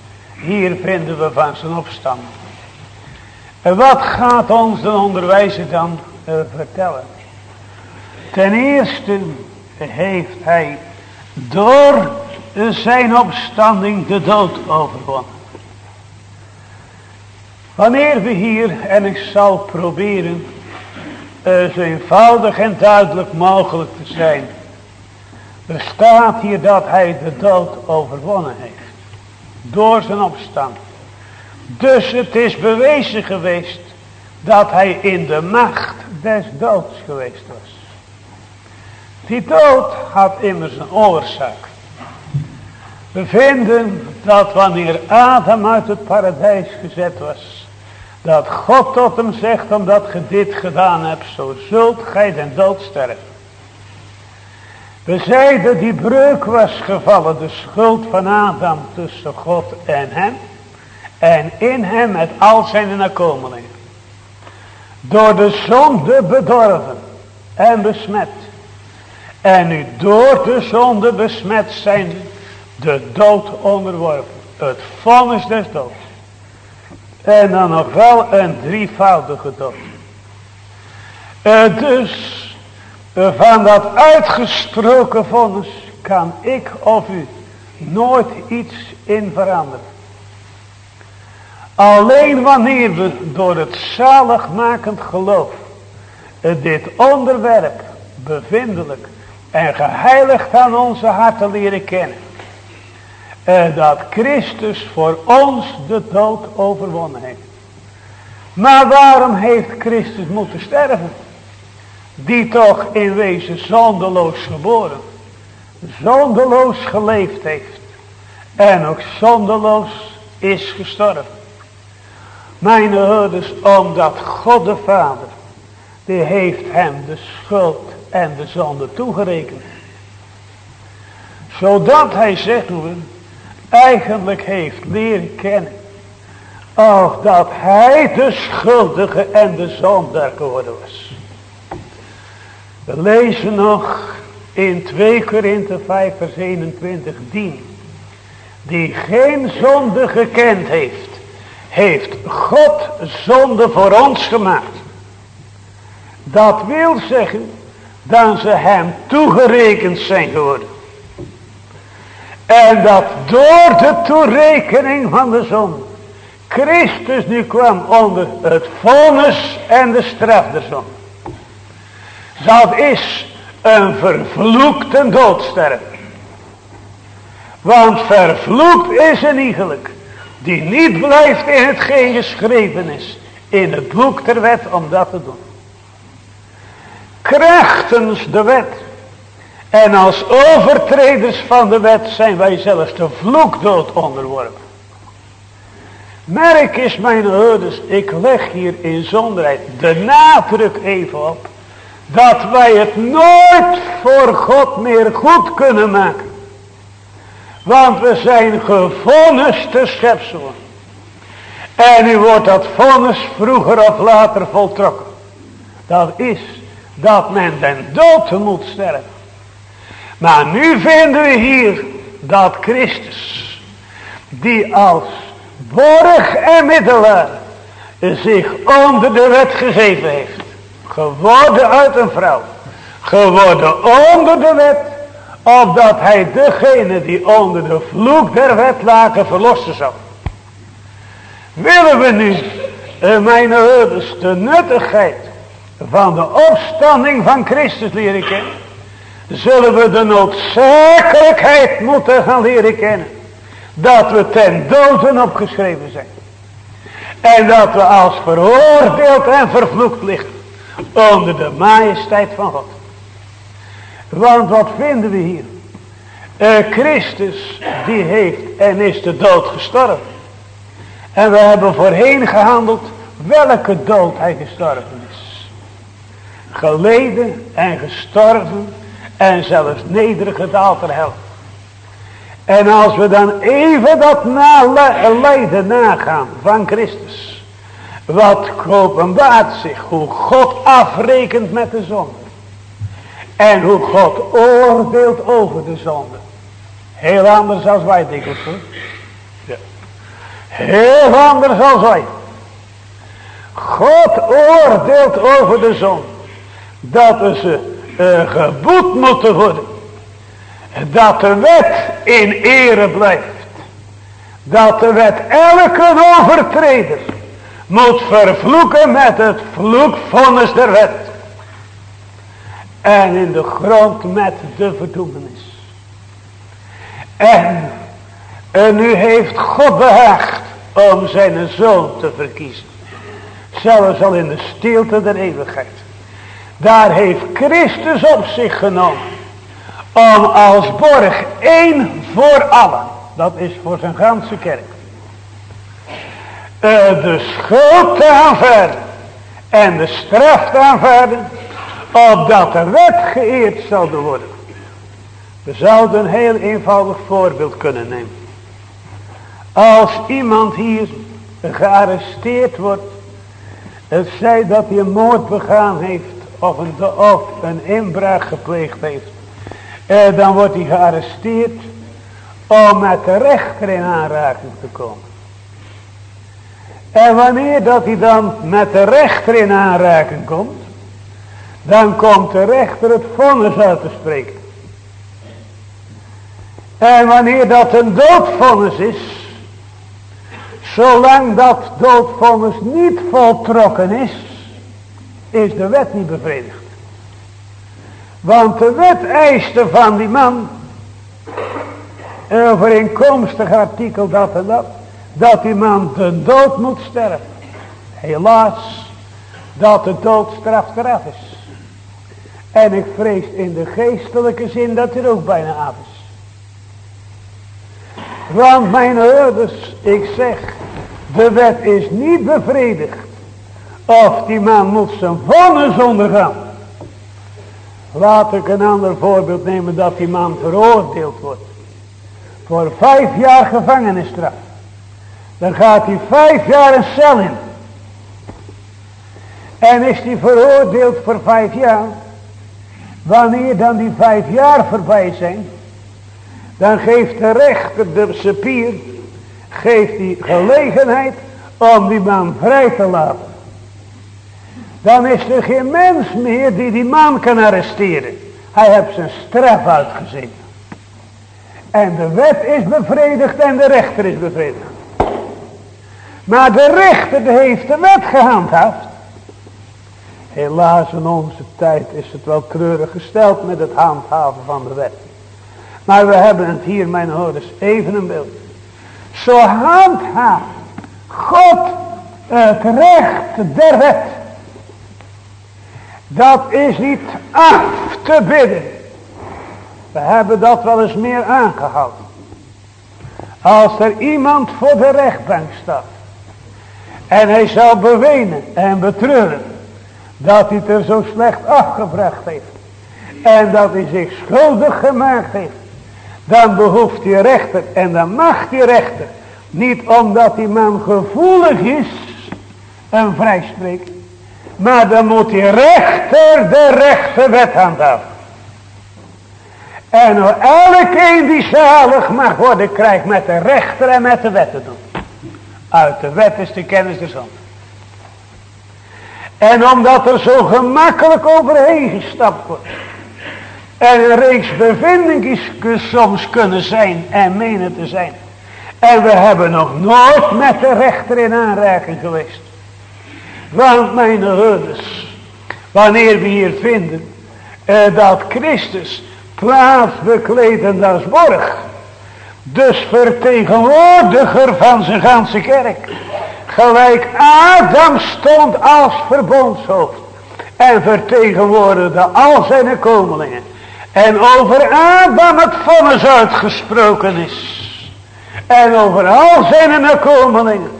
Hier vinden we van zijn opstanding. En wat gaat ons de onderwijzer dan uh, vertellen? Ten eerste heeft hij door zijn opstanding de dood overwonnen. Wanneer we hier, en ik zal proberen uh, zo eenvoudig en duidelijk mogelijk te zijn. Er staat hier dat hij de dood overwonnen heeft. Door zijn opstand. Dus het is bewezen geweest dat hij in de macht des doods geweest was. Die dood had immers een oorzaak. We vinden dat wanneer Adam uit het paradijs gezet was. Dat God tot hem zegt omdat je dit gedaan hebt. Zo zult gij den dood sterven. We zeiden die breuk was gevallen. De schuld van Adam tussen God en hem. En in hem met al zijn nakomelingen. Door de zonde bedorven en besmet. En nu door de zonde besmet zijn de dood onderworpen. Het vonnis des doods. En dan nog wel een drievoudige dood. Uh, dus van dat uitgesproken vonnis kan ik of u nooit iets in veranderen. Alleen wanneer we door het zaligmakend geloof dit onderwerp bevindelijk en geheiligd aan onze harten leren kennen. Uh, dat Christus voor ons de dood overwonnen heeft. Maar waarom heeft Christus moeten sterven? Die toch in wezen zondeloos geboren. Zondeloos geleefd heeft. En ook zondeloos is gestorven. Mijn ouders, omdat God de Vader, die heeft hem de schuld en de zonde toegerekend. Zodat hij, zeggen we, eigenlijk heeft leren kennen. Of dat hij de schuldige en de zondaar geworden was. We lezen nog in 2 Korinthe 5 vers 21 die. Die geen zonde gekend heeft. Heeft God zonde voor ons gemaakt. Dat wil zeggen dan ze hem toegerekend zijn geworden. En dat door de toerekening van de zon Christus nu kwam onder het vonnis en de straf der zon. Dat is een vervloekte doodsterf. Want vervloekt is een iegelijk die niet blijft in hetgeen geschreven is in het boek der wet om dat te doen krachtens de wet. En als overtreders van de wet zijn wij zelfs de vloekdood onderworpen. Merk is mijn ouders, ik leg hier in zonderheid de nadruk even op. Dat wij het nooit voor God meer goed kunnen maken. Want we zijn te schepselen. En nu wordt dat vonnis vroeger of later voltrokken. Dat is dat men den dood moet sterven. Maar nu vinden we hier dat Christus, die als borg en middelaar zich onder de wet gegeven heeft. Geworden uit een vrouw. Geworden onder de wet. Opdat hij degene die onder de vloek der wet lagen verlossen zou. Willen we nu, mijn ouders, de nuttigheid van de opstanding van Christus leren kennen, zullen we de noodzakelijkheid moeten gaan leren kennen. Dat we ten doden opgeschreven zijn. En dat we als veroordeeld en vervloekt liggen onder de majesteit van God. Want wat vinden we hier? Uh, Christus die heeft en is de dood gestorven. En we hebben voorheen gehandeld welke dood hij gestorven is. Geleden en gestorven en zelfs nederig gedaald ter hel. En als we dan even dat lijden nagaan van Christus. Wat openbaart zich hoe God afrekent met de zonde. En hoe God oordeelt over de zonde. Heel anders als wij dikwijls doen. Ja. Heel anders als wij. God oordeelt over de zonde. Dat ze uh, geboet moeten worden. Dat de wet in ere blijft. Dat de wet elke overtreder moet vervloeken met het vloekvonnis der wet. En in de grond met de verdoemenis. En, en nu heeft God behaagd om zijn zoon te verkiezen. Zelfs al in de stilte der eeuwigheid. Daar heeft Christus op zich genomen. Om als borg één voor allen. Dat is voor zijn ganse kerk. Uh, de schuld te aanvaarden. En de straf te aanvaarden. Opdat de wet geëerd zal worden. We zouden een heel eenvoudig voorbeeld kunnen nemen. Als iemand hier gearresteerd wordt. Het zij dat hij een moord begaan heeft of een, of een inbraak gepleegd heeft. Eh, dan wordt hij gearresteerd om met de rechter in aanraking te komen. En wanneer dat hij dan met de rechter in aanraking komt, dan komt de rechter het vonnis uit te spreken. En wanneer dat een doodvonnis is, zolang dat doodvonnis niet voltrokken is, is de wet niet bevredigd. Want de wet eiste van die man, overeenkomstig artikel dat en dat, dat die man de dood moet sterven. Helaas, dat de doodstraf eraf is. En ik vrees in de geestelijke zin dat er ook bijna af is. Want mijn ouders, ik zeg, de wet is niet bevredigd of die man moet zijn vonnis ondergaan. Laat ik een ander voorbeeld nemen dat die man veroordeeld wordt. Voor vijf jaar gevangenisstraf. Dan gaat hij vijf jaar een cel in. En is hij veroordeeld voor vijf jaar. Wanneer dan die vijf jaar voorbij zijn. Dan geeft de rechter de sepier. Geeft die gelegenheid om die man vrij te laten. Dan is er geen mens meer die die man kan arresteren. Hij heeft zijn straf uitgezien. En de wet is bevredigd en de rechter is bevredigd. Maar de rechter heeft de wet gehandhaafd. Helaas in onze tijd is het wel treurig gesteld met het handhaven van de wet. Maar we hebben het hier, mijn hoorders, even een beeld. Zo handhaaft God het recht der wet. Dat is niet af te bidden. We hebben dat wel eens meer aangehouden. Als er iemand voor de rechtbank staat. En hij zal bewenen en betreuren. Dat hij het er zo slecht afgebracht heeft. En dat hij zich schuldig gemaakt heeft. Dan behoeft die rechter en dan mag die rechter. Niet omdat die man gevoelig is. Een vrijspreek. Maar dan moet die rechter de rechte wet handhaven. En elke die zalig mag worden krijgt met de rechter en met de wet te doen. Uit de wet is de kennis de zon. En omdat er zo gemakkelijk overheen gestapt wordt. En een reeks bevindingen soms kunnen zijn en menen te zijn. En we hebben nog nooit met de rechter in aanraking geweest. Want mijn herders, wanneer we hier vinden eh, dat Christus plaats als borg. Dus vertegenwoordiger van zijn ganse kerk. Gelijk Adam stond als verbondshoofd. En vertegenwoordigde al zijn komelingen. En over Adam het vonnis uitgesproken is. En over al zijn nakomelingen.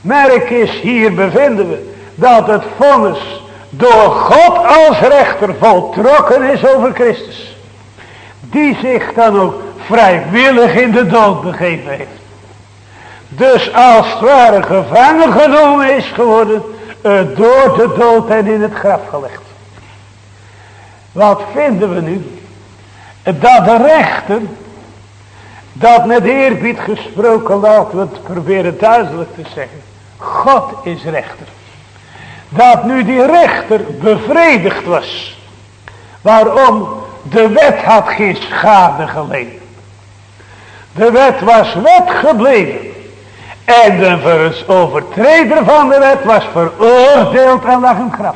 Merk is, hier bevinden we dat het vonnis door God als rechter voltrokken is over Christus. Die zich dan ook vrijwillig in de dood begeven heeft. Dus als het ware gevangen genomen is geworden uh, door de dood en in het graf gelegd. Wat vinden we nu? Dat de rechter dat met eerbied gesproken, laten we het proberen duidelijk te zeggen. God is rechter. Dat nu die rechter bevredigd was. Waarom? De wet had geen schade geleden. De wet was wet gebleven. En de overtreder van de wet was veroordeeld en lag in graf.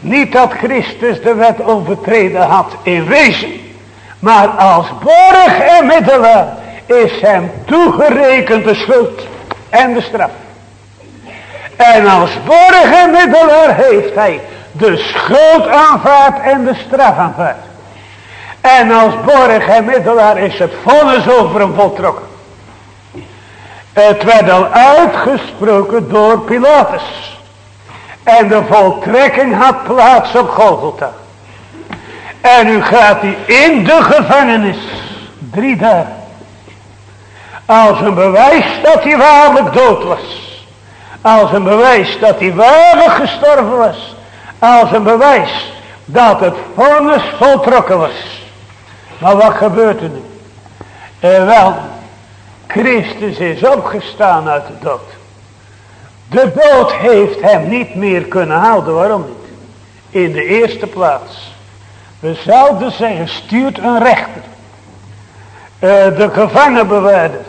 Niet dat Christus de wet overtreden had in wezen. Maar als borg en middelaar is hem toegerekend de schuld en de straf. En als borg en middelaar heeft hij de schuld aanvaard en de straf aanvaard. En als borg en middelaar is het vonnis over hem voltrokken. Het werd al uitgesproken door Pilatus. En de voltrekking had plaats op Golgotha. En nu gaat hij in de gevangenis. Drie dagen. Als een bewijs dat hij waarlijk dood was. Als een bewijs dat hij waarlijk gestorven was. Als een bewijs dat het vonnis voltrokken was. Maar wat gebeurt er nu? Eh, wel, Christus is opgestaan uit de dood. De dood heeft hem niet meer kunnen houden. Waarom niet? In de eerste plaats we zouden zeggen, stuurt een rechter. Uh, de gevangenbewaarder.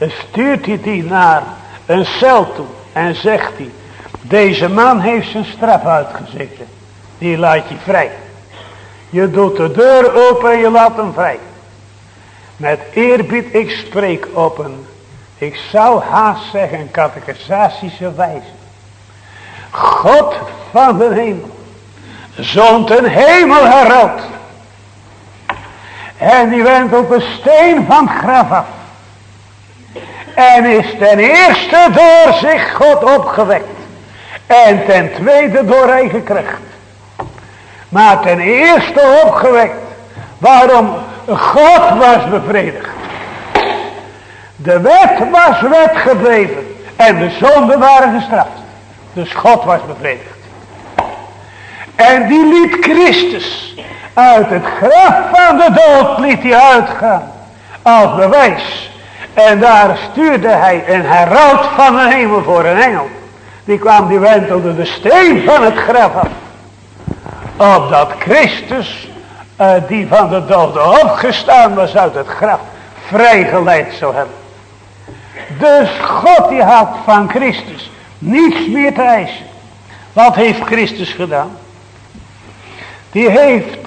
Stuurt hij die naar een cel toe. En zegt hij. Deze man heeft zijn straf uitgezeten. Die laat je vrij. Je doet de deur open en je laat hem vrij. Met eerbied ik spreek op een. Ik zou haast zeggen een catechisasische wijze. God van de hemel zond een hemel herald. En die went op een steen van graf af. En is ten eerste door zich God opgewekt. En ten tweede door eigen kracht. Maar ten eerste opgewekt. Waarom? God was bevredigd. De wet was wet gebleven. En de zonden waren gestraft. Dus God was bevredigd. En die liet Christus uit het graf van de dood liet hij uitgaan. Als bewijs. En daar stuurde hij een heraut van de hemel voor een engel. Die kwam, die wentelde de steen van het graf af. Opdat Christus, uh, die van de dood opgestaan was uit het graf, vrijgeleid zou hebben. Dus God die had van Christus niets meer te eisen. Wat heeft Christus gedaan? Die heeft,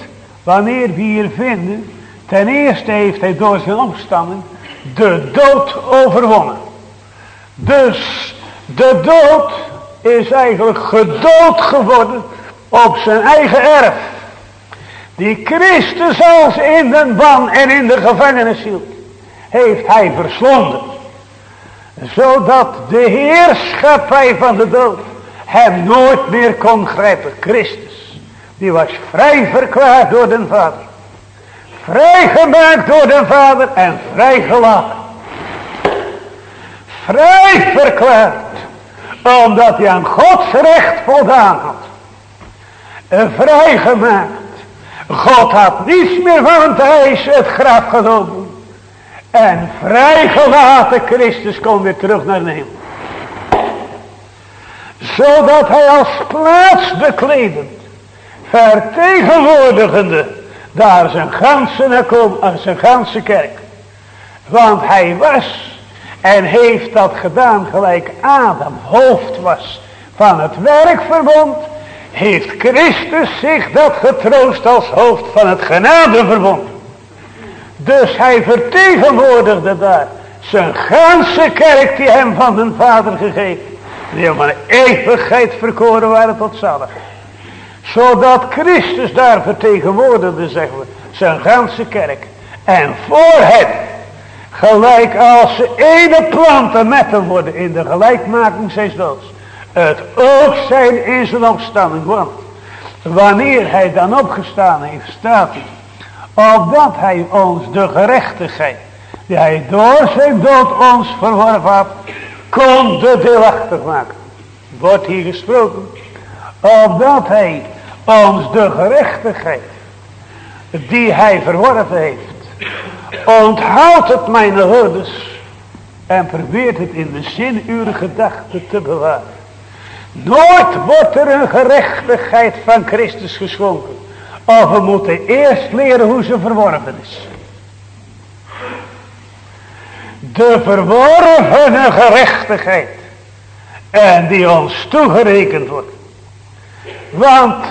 wanneer we hier vinden, ten eerste heeft hij door zijn opstanding de dood overwonnen. Dus de dood is eigenlijk gedood geworden op zijn eigen erf. Die Christus als in de ban en in de gevangenis hield, heeft hij verslonden. Zodat de heerschappij van de dood hem nooit meer kon grijpen. Christus. Die was vrij verklaard door den vader. Vrijgemaakt door den vader en vrijgelaten. Vrij verklaard. Omdat hij aan Gods recht voldaan had. En vrijgemaakt. God had niets meer van het ijs het graf genomen. En vrijgelaten Christus komt weer terug naar hemel. Zodat hij als plaatsbekledend vertegenwoordigende daar zijn ganse, zijn ganse kerk. Want hij was en heeft dat gedaan gelijk Adam hoofd was van het werkverbond. Heeft Christus zich dat getroost als hoofd van het genadeverbond. Dus hij vertegenwoordigde daar zijn ganse kerk die hem van zijn vader gegeven. Die hem van eeuwigheid verkoren waren tot zalig. Zodat Christus daar vertegenwoordigde, zeggen we, zijn ganse kerk. En voor hem, gelijk als ze ene planten met hem worden in de gelijkmaking zijn doods. Het ook zijn in zijn opstanding. Want wanneer hij dan opgestaan heeft, staat hij. Opdat hij ons de gerechtigheid, die hij door zijn dood ons verworven had, kon de deelachtig maken. Wordt hier gesproken. Opdat hij ons de gerechtigheid, die hij verworven heeft, Onthoud het mijn hoorders. En probeert het in de zin uw gedachten te bewaren. Nooit wordt er een gerechtigheid van Christus geschonken. Of we moeten eerst leren hoe ze verworven is. De verworvene gerechtigheid. En die ons toegerekend wordt. Want,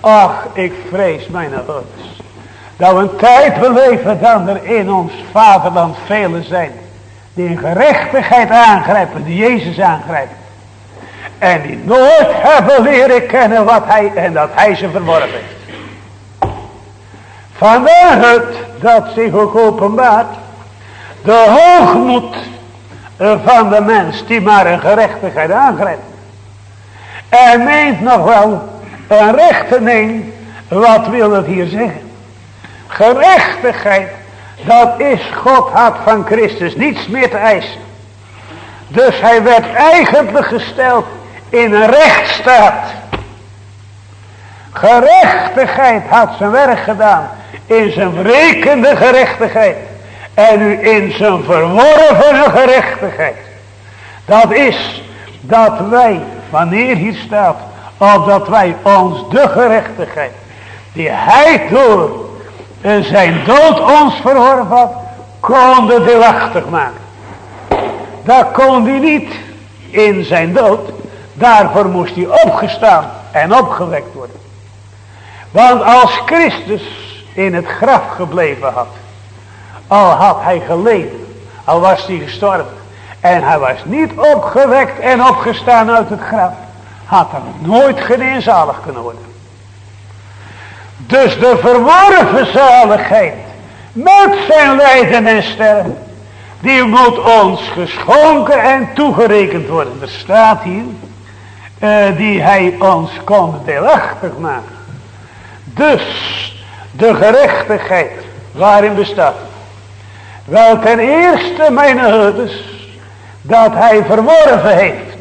ach, ik vrees mijn hoorders. Dat we een tijd beleven dan er in ons vaderland velen zijn. Die in gerechtigheid aangrijpen, die Jezus aangrijpen. En die nooit hebben leren kennen wat hij, en dat hij ze verworven heeft. Vandaar het dat zich ook openbaart. De hoogmoed van de mens die maar in gerechtigheid aangrijpt. En meent nog wel een recht te nemen. Wat wil het hier zeggen? Gerechtigheid, dat is God had van Christus niets meer te eisen. Dus hij werd eigenlijk gesteld in een rechtsstaat. Gerechtigheid had zijn werk gedaan in zijn wrekende gerechtigheid. En nu in zijn verworvene gerechtigheid. Dat is dat wij, wanneer hier staat, opdat wij ons de gerechtigheid, die hij door zijn dood ons verworven had, konden deelachtig maken. Dat kon hij niet in zijn dood. Daarvoor moest hij opgestaan en opgewekt worden. Want als Christus in het graf gebleven had, al had hij geleden, al was hij gestorven, en hij was niet opgewekt en opgestaan uit het graf, had hij nooit genezalig kunnen worden. Dus de verworven zaligheid met zijn lijden en sterven. Die moet ons geschonken en toegerekend worden. Er staat hier. Uh, die hij ons kon deelachtig maken. Dus de gerechtigheid waarin bestaat. Wel ten eerste mijn herders. Dat hij verworven heeft.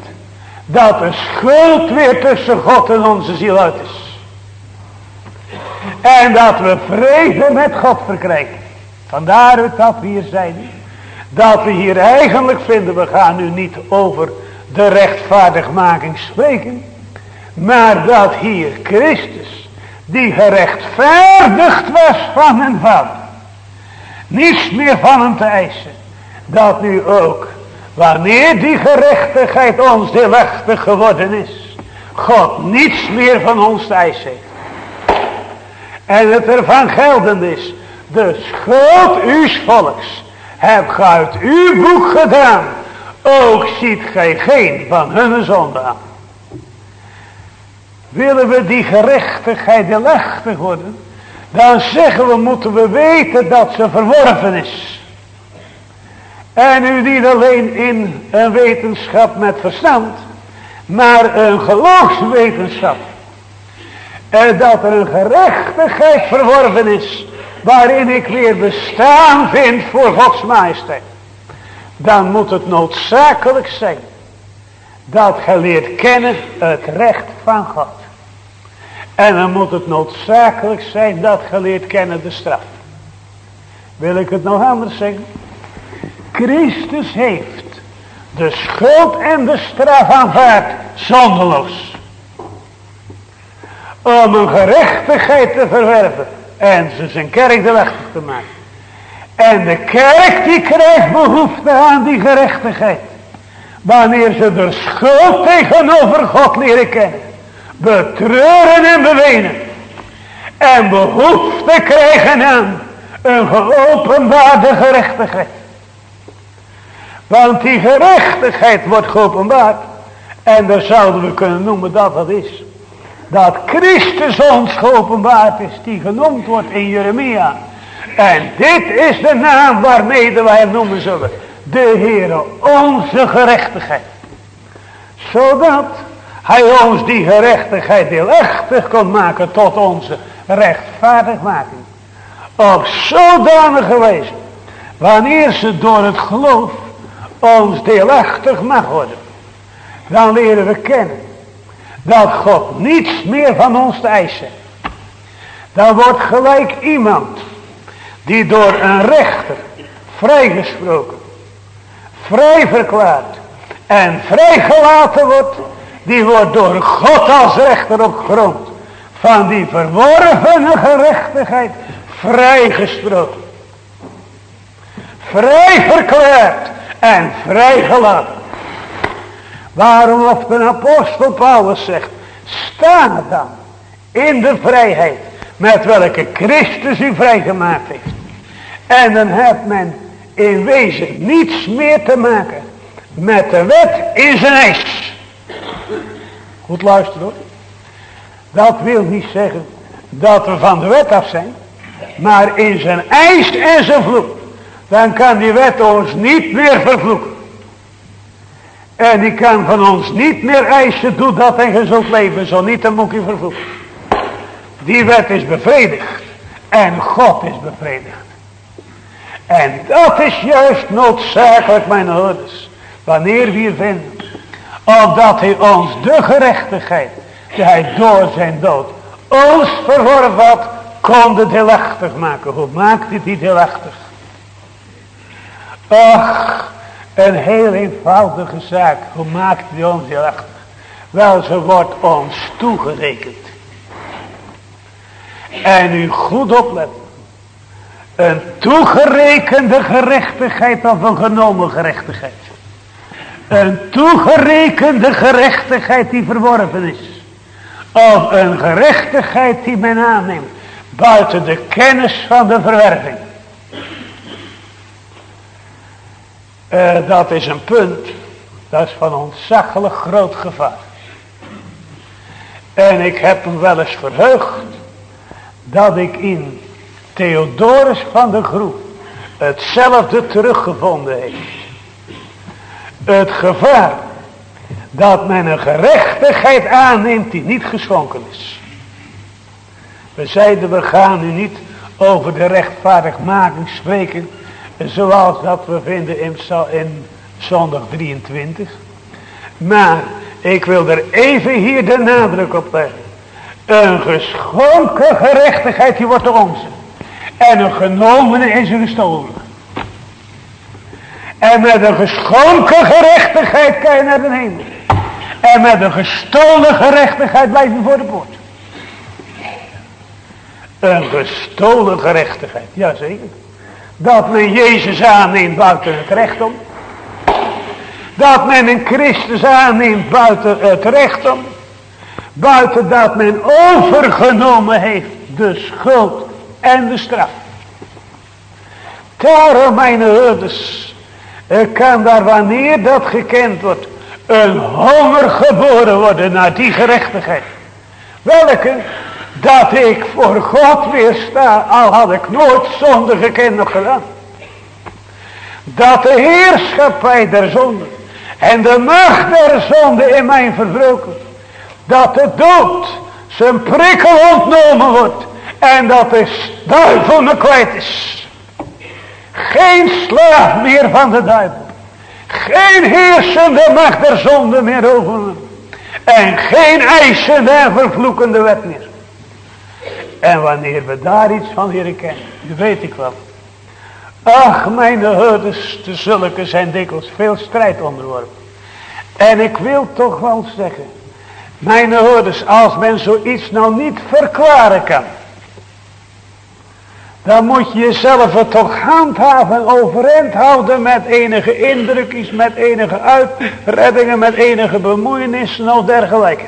Dat de schuld weer tussen God en onze ziel uit is. En dat we vrede met God verkrijgen. Vandaar dat we hier zijn. Dat we hier eigenlijk vinden, we gaan nu niet over de rechtvaardigmaking spreken. Maar dat hier Christus, die gerechtvaardigd was van een vader. Niets meer van hem te eisen. Dat nu ook, wanneer die gerechtigheid ons deelachtig geworden is. God niets meer van ons te eisen heeft. En het ervan geldend is. De schuld uw volks heb gij uit uw boek gedaan. Ook ziet gij geen van hun zonde aan. Willen we die gerechtigheid deelachtig worden. Dan zeggen we moeten we weten dat ze verworven is. En u niet alleen in een wetenschap met verstand. Maar een geloofswetenschap en dat er een gerechtigheid verworven is. Waarin ik weer bestaan vind voor Gods majesteit. Dan moet het noodzakelijk zijn. Dat gij leert kennen het recht van God. En dan moet het noodzakelijk zijn dat gij leert kennen de straf. Wil ik het nog anders zeggen? Christus heeft de schuld en de straf aanvaard zonderloos om een gerechtigheid te verwerven en ze zijn kerk de te maken. En de kerk die krijgt behoefte aan die gerechtigheid. Wanneer ze de schuld tegenover God leren kennen. Betreuren en bewenen. En behoefte krijgen aan een geopenbaarde gerechtigheid. Want die gerechtigheid wordt geopenbaard. En dan zouden we kunnen noemen dat dat is. Dat Christus ons geopenbaard is. Die genoemd wordt in Jeremia. En dit is de naam waarmee wij hem noemen zullen. De Heere onze gerechtigheid. Zodat hij ons die gerechtigheid deelachtig kon maken tot onze rechtvaardigmaking. Op zodanige wijze. Wanneer ze door het geloof ons deelachtig mag worden. Dan leren we kennen. Dat God niets meer van ons te eisen. Dan wordt gelijk iemand. Die door een rechter vrijgesproken. Vrij verklaard. En vrijgelaten wordt. Die wordt door God als rechter op grond. Van die verworvene gerechtigheid vrijgesproken. Vrij verklaard en vrijgelaten. Waarom of de apostel Paulus zegt, sta dan in de vrijheid met welke Christus u vrijgemaakt heeft. En dan heeft men in wezen niets meer te maken met de wet in zijn eis. Goed luisteren hoor. Dat wil niet zeggen dat we van de wet af zijn. Maar in zijn eis en zijn vloek. Dan kan die wet ons niet meer vervloeken. En die kan van ons niet meer eisen. Doe dat en zult leven. Zo niet dan moet je vervloeken. Die wet is bevredigd. En God is bevredigd. En dat is juist noodzakelijk mijn ouders. Wanneer we hier vinden. Opdat hij ons de gerechtigheid. Die hij door zijn dood ons verworven had konden deelachtig maken. Hoe maakt hij die deelachtig? Ach, een heel eenvoudige zaak. Hoe maakt hij ons deelachtig? Wel, ze wordt ons toegerekend. En u goed opletten. Een toegerekende gerechtigheid of een genomen gerechtigheid. Een toegerekende gerechtigheid die verworven is. Of een gerechtigheid die men aanneemt. Buiten de kennis van de verwerving. Uh, dat is een punt. Dat is van ontzaglijk groot gevaar. En ik heb hem wel eens verheugd. Dat ik in Theodorus van de Groep hetzelfde teruggevonden heeft. Het gevaar dat men een gerechtigheid aanneemt die niet geschonken is. We zeiden we gaan nu niet over de rechtvaardigmaking spreken. Zoals dat we vinden in, in zondag 23. Maar ik wil er even hier de nadruk op leggen. Een geschonken gerechtigheid die wordt de onze. En een genomene is een gestolen. En met een geschonken gerechtigheid kan je naar de hemel. En met een gestolen gerechtigheid blijf je voor de poort. Een gestolen gerechtigheid, jazeker. Dat men Jezus aanneemt buiten het recht om. Dat men een Christus aanneemt buiten het recht om. Buiten dat men overgenomen heeft de schuld en de straf. Daarom mijn herders, kan daar wanneer dat gekend wordt, een honger geboren worden naar die gerechtigheid. Welke dat ik voor God weer sta, al had ik nooit zonde gekend gedaan. Dat de heerschappij der zonde en de macht der zonde in mij verbroken. Dat de dood zijn prikkel ontnomen wordt en dat de duivel me kwijt is. Geen slaaf meer van de duivel. Geen heersende macht der zonde meer over me. En geen eisende en vervloekende wet meer. En wanneer we daar iets van leren kennen, weet ik wel. Ach, mijn herders, de zulke zijn dikwijls veel strijd onderworpen. En ik wil toch wel zeggen, mijn herders, als men zoiets nou niet verklaren kan. Dan moet je jezelf het toch handhaven, overeind houden met enige indrukjes, met enige uitreddingen, met enige bemoeienissen of dergelijke.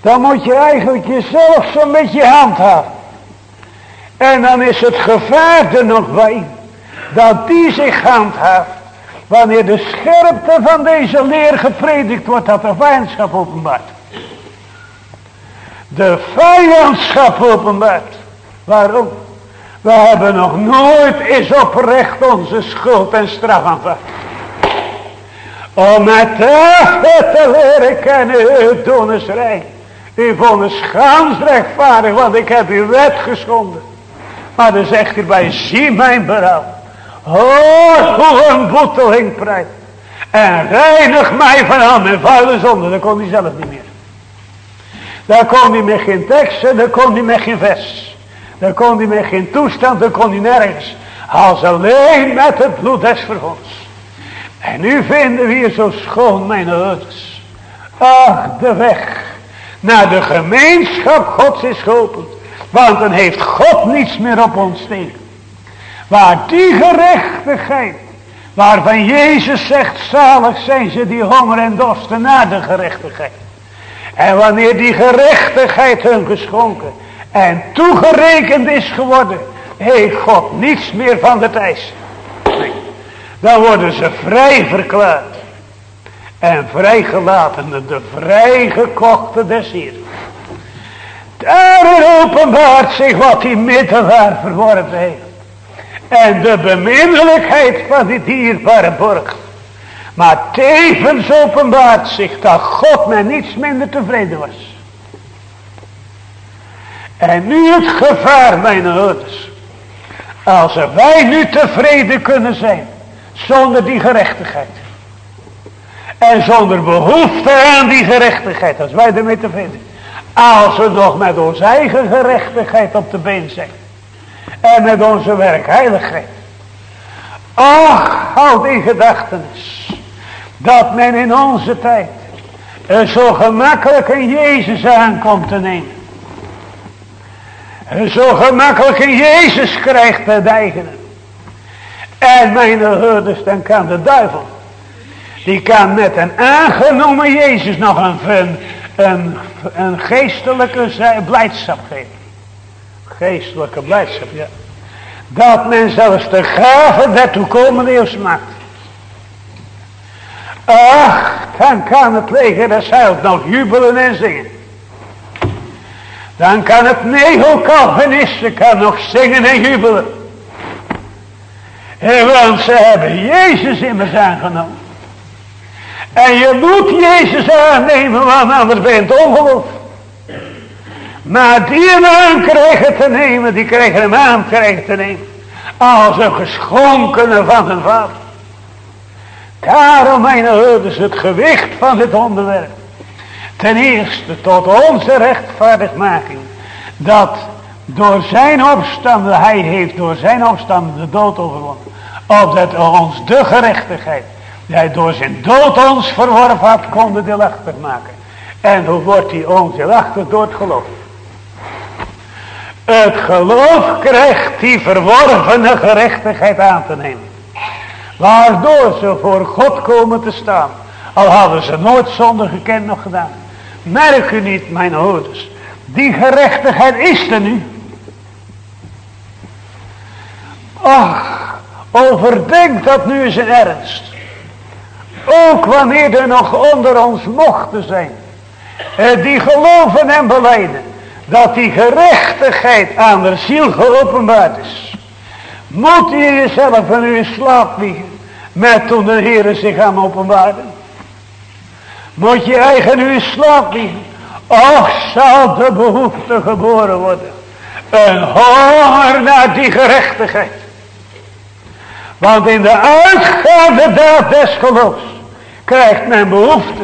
Dan moet je eigenlijk jezelf zo'n beetje handhaven. En dan is het gevaar er nog bij, dat die zich handhaaft, wanneer de scherpte van deze leer gepredikt wordt, dat de vijandschap openbaart. De vijandschap openbaart. Waarom? We hebben nog nooit eens oprecht onze schuld en straf aanvaard. Om met te leren kennen, uw donnesrijk. U vonnis gans rechtvaardig, want ik heb uw wet geschonden. Maar dan zegt hij bij, zie mijn berouw. Hoor hoe een boeteling prijt. En reinig mij van al mijn vuile zonde. Dan kon hij zelf niet meer. Daar kon hij met geen tekst en daar kon hij met geen vers. Daar kon hij met geen toestand, daar kon hij nergens. Als alleen met het bloed des vergonds. En nu vinden we hier zo schoon mijn ouders. Ach, de weg naar de gemeenschap Gods is geopend. Want dan heeft God niets meer op ons tegen. Waar die gerechtigheid, waarvan Jezus zegt, zalig zijn ze die honger en dorsten naar de gerechtigheid. En wanneer die gerechtigheid hun geschonken en toegerekend is geworden, heeft God niets meer van de eisen. Dan worden ze vrij verklaard. En vrijgelaten, de vrijgekochte des hier. Daarin openbaart zich wat die middelaar verworven heeft. En de beminnelijkheid van die dierbare borg. Maar tevens openbaart zich dat God met niets minder tevreden was. En nu het gevaar, mijn ouders. Als wij nu tevreden kunnen zijn. Zonder die gerechtigheid. En zonder behoefte aan die gerechtigheid. Als wij ermee tevreden Als we nog met onze eigen gerechtigheid op de been zijn. En met onze werkheiligheid. Ach, houd in gedachtenis dat men in onze tijd zo gemakkelijk een Jezus aankomt te nemen. Zo gemakkelijk een Jezus krijgt te eigenen. En mijn herders, dan kan de duivel, die kan met een aangenomen Jezus nog een, een, een geestelijke blijdschap geven. Geestelijke blijdschap, ja. Dat men zelfs de gave der toekomende eeuws maakt. Ach, dan kan het leger des nog jubelen en zingen. Dan kan het neo-Calvinisten kan nog zingen en jubelen. En want ze hebben Jezus immers aangenomen. En je moet Jezus aannemen, want anders ben je het ongeloof. Maar die hem krijgen te nemen, die krijgen hem aan krijgen te nemen. Als een geschonkene van hun vader. Daarom, mijn het gewicht van dit onderwerp. Ten eerste tot onze rechtvaardigmaking. Dat door zijn opstanden, hij heeft door zijn opstanden de dood overwonnen. Opdat ons de gerechtigheid, die hij door zijn dood ons verworven had, konden deelachtig maken. En hoe wordt hij ons deelachtig door het geloof? Het geloof krijgt die verworvene gerechtigheid aan te nemen. Waardoor ze voor God komen te staan. Al hadden ze nooit zonder gekend nog gedaan. Merk u niet, mijn ouders. Die gerechtigheid is er nu. Ach, overdenk dat nu eens in ernst. Ook wanneer er nog onder ons mochten zijn. Eh, die geloven en beleiden. Dat die gerechtigheid aan de ziel geopenbaard is. Moet je jezelf in uw slaap liggen. Met toen de Heer zich aan openbaarden. Moet je eigen uw slaap liggen. Och zal de behoefte geboren worden. Een honger naar die gerechtigheid. Want in de uitgaande daad des geloofs. Krijgt men behoefte.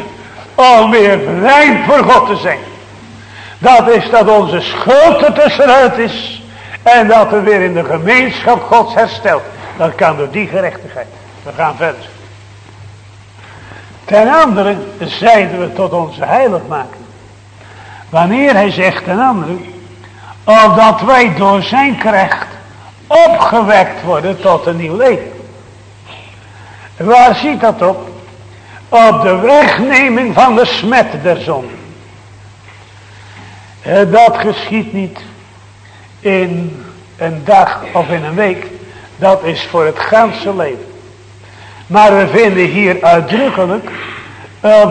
Om weer rein voor God te zijn. Dat is dat onze schuld er tussenuit is. En dat we weer in de gemeenschap Gods herstelt. Dat kan door die gerechtigheid. We gaan verder. Ten andere zeiden we tot onze heiligmaking. Wanneer hij zegt ten andere. Opdat wij door zijn kracht opgewekt worden tot een nieuw leven. Waar ziet dat op? Op de wegneming van de smet der zon. Eh, dat geschiet niet in een dag of in een week. Dat is voor het ganse leven. Maar we vinden hier uitdrukkelijk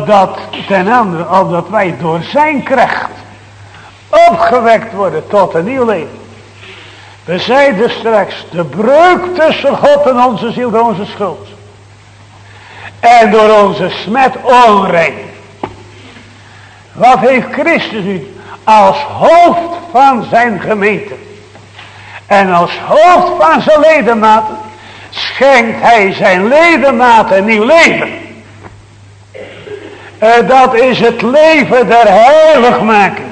dat ten andere, dat wij door zijn kracht opgewekt worden tot een nieuw leven. We zeiden straks, de breuk tussen God en onze ziel, door onze schuld. En door onze smet onrein. Wat heeft Christus nu als hoofd van zijn gemeente? En als hoofd van zijn ledematen schenkt hij zijn ledematen nieuw leven. En dat is het leven der heiligmaking.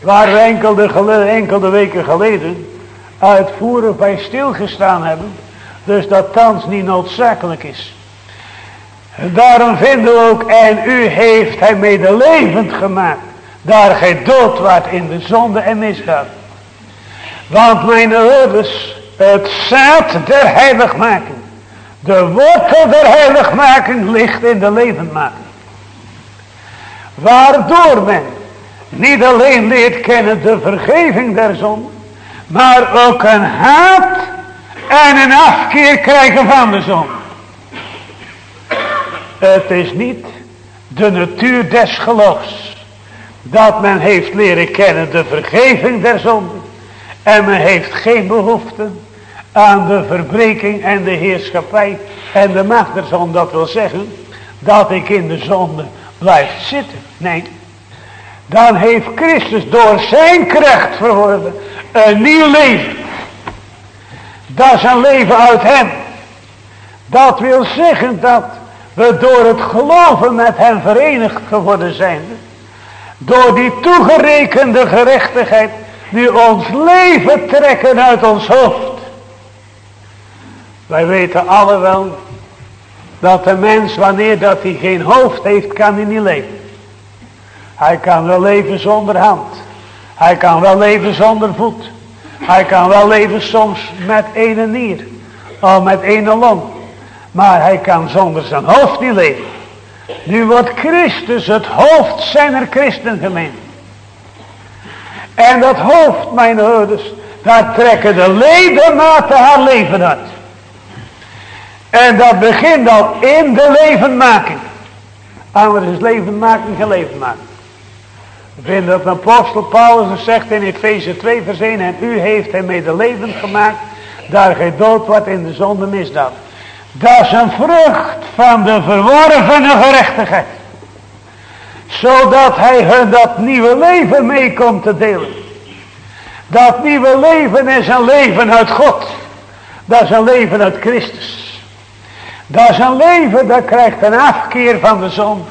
Waar we enkele, enkele weken geleden uitvoerig bij stilgestaan hebben. Dus dat thans niet noodzakelijk is. Daarom vinden we ook, en u heeft hij mede levend gemaakt. Daar gij dood waart in de zonde en misdaad. Want mijn ouders, het zaad der heiligmaking. De wortel der heiligmaking ligt in de levendmaking. Waardoor men niet alleen leert kennen de vergeving der zon. Maar ook een haat en een afkeer krijgen van de zon. Het is niet de natuur des geloofs. Dat men heeft leren kennen de vergeving der zonde. En men heeft geen behoefte aan de verbreking en de heerschappij en de macht zonde. Dat wil zeggen dat ik in de zonde blijf zitten. Nee. Dan heeft Christus door zijn kracht verworven een nieuw leven. Dat is een leven uit hem. Dat wil zeggen dat we door het geloven met hem verenigd geworden zijn. Door die toegerekende gerechtigheid nu ons leven trekken uit ons hoofd. Wij weten alle wel dat de mens wanneer dat hij geen hoofd heeft kan hij niet leven. Hij kan wel leven zonder hand. Hij kan wel leven zonder voet. Hij kan wel leven soms met ene nier. Of met ene long. Maar hij kan zonder zijn hoofd niet leven. Nu wordt Christus het hoofd zijner christengemeente. En dat hoofd, mijn ouders, daar trekken de ledematen haar leven uit. En dat begint al in de levenmaking. Anders is levenmaking geen levenmaking. We vinden dat de apostel Paulus zegt in Efeze 2 vers 1. En u heeft hem levend gemaakt. Daar gij dood wordt in de zonde misdaad. Dat is een vrucht van de verworvene gerechtigheid. Zodat hij hun dat nieuwe leven mee komt te delen. Dat nieuwe leven is een leven uit God. Dat is een leven uit Christus. Dat is een leven dat krijgt een afkeer van de zonde.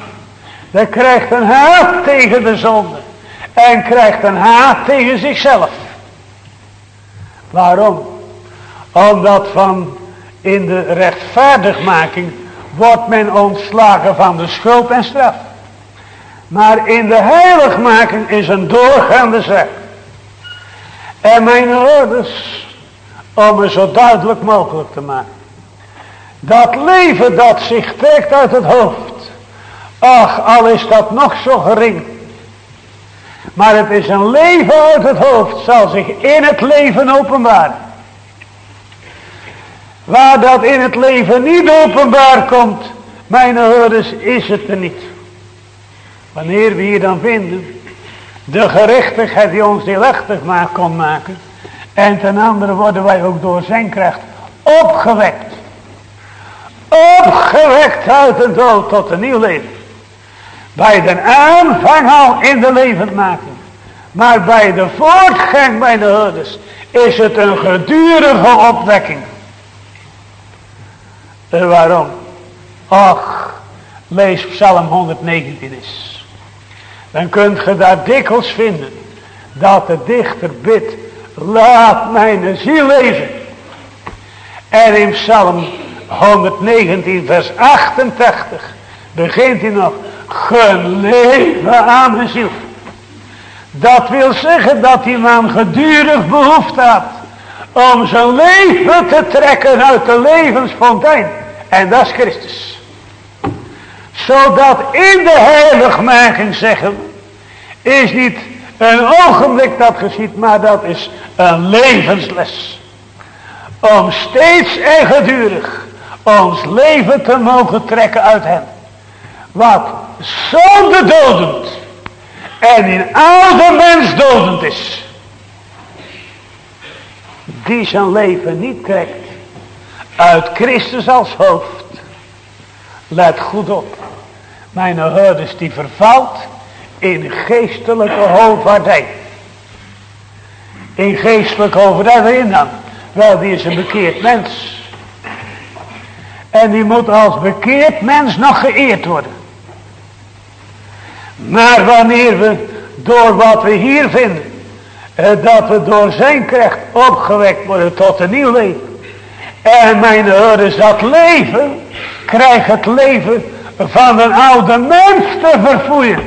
Dat krijgt een haat tegen de zonde. En krijgt een haat tegen zichzelf. Waarom? Omdat van in de rechtvaardigmaking wordt men ontslagen van de schuld en straf. Maar in de heiligmaking is een doorgaande zaak. En mijn orders, om het zo duidelijk mogelijk te maken. Dat leven dat zich trekt uit het hoofd. Ach, al is dat nog zo gering. Maar het is een leven uit het hoofd. Zal zich in het leven openbaren. Waar dat in het leven niet openbaar komt. Mijn hoorders is het er niet. Wanneer we hier dan vinden. De gerechtigheid die ons deelachtig maakt, kon maken. En ten andere worden wij ook door zijn kracht opgewekt. Opgewekt uit de dood tot een nieuw leven. Bij de aanvang al in de levendmaking. Maar bij de voortgang bij de herders is het een gedurige opwekking. En waarom? Och, lees Psalm 119 eens. Dan kunt je daar dikwijls vinden dat de dichter bidt, laat mijn ziel leven. En in Psalm 119 vers 88 begint hij nog, leven aan mijn ziel. Dat wil zeggen dat die man gedurig behoefte had om zijn leven te trekken uit de levensfontein. En dat is Christus. Zodat in de heiligmaking zeggen, is niet een ogenblik dat geschiet, maar dat is een levensles. Om steeds en gedurig ons leven te mogen trekken uit hem. Wat zonde dodend en in oude mens dodend is. Die zijn leven niet trekt uit Christus als hoofd. Let goed op. Mijn hoorders die vervalt in geestelijke hoogwaardij. In geestelijke hoogwaardij dan? Wel, die is een bekeerd mens. En die moet als bekeerd mens nog geëerd worden. Maar wanneer we door wat we hier vinden, eh, dat we door zijn kracht opgewekt worden tot een nieuw leven. En mijn is dat leven, krijgt het leven van een oude mens te verfoeien.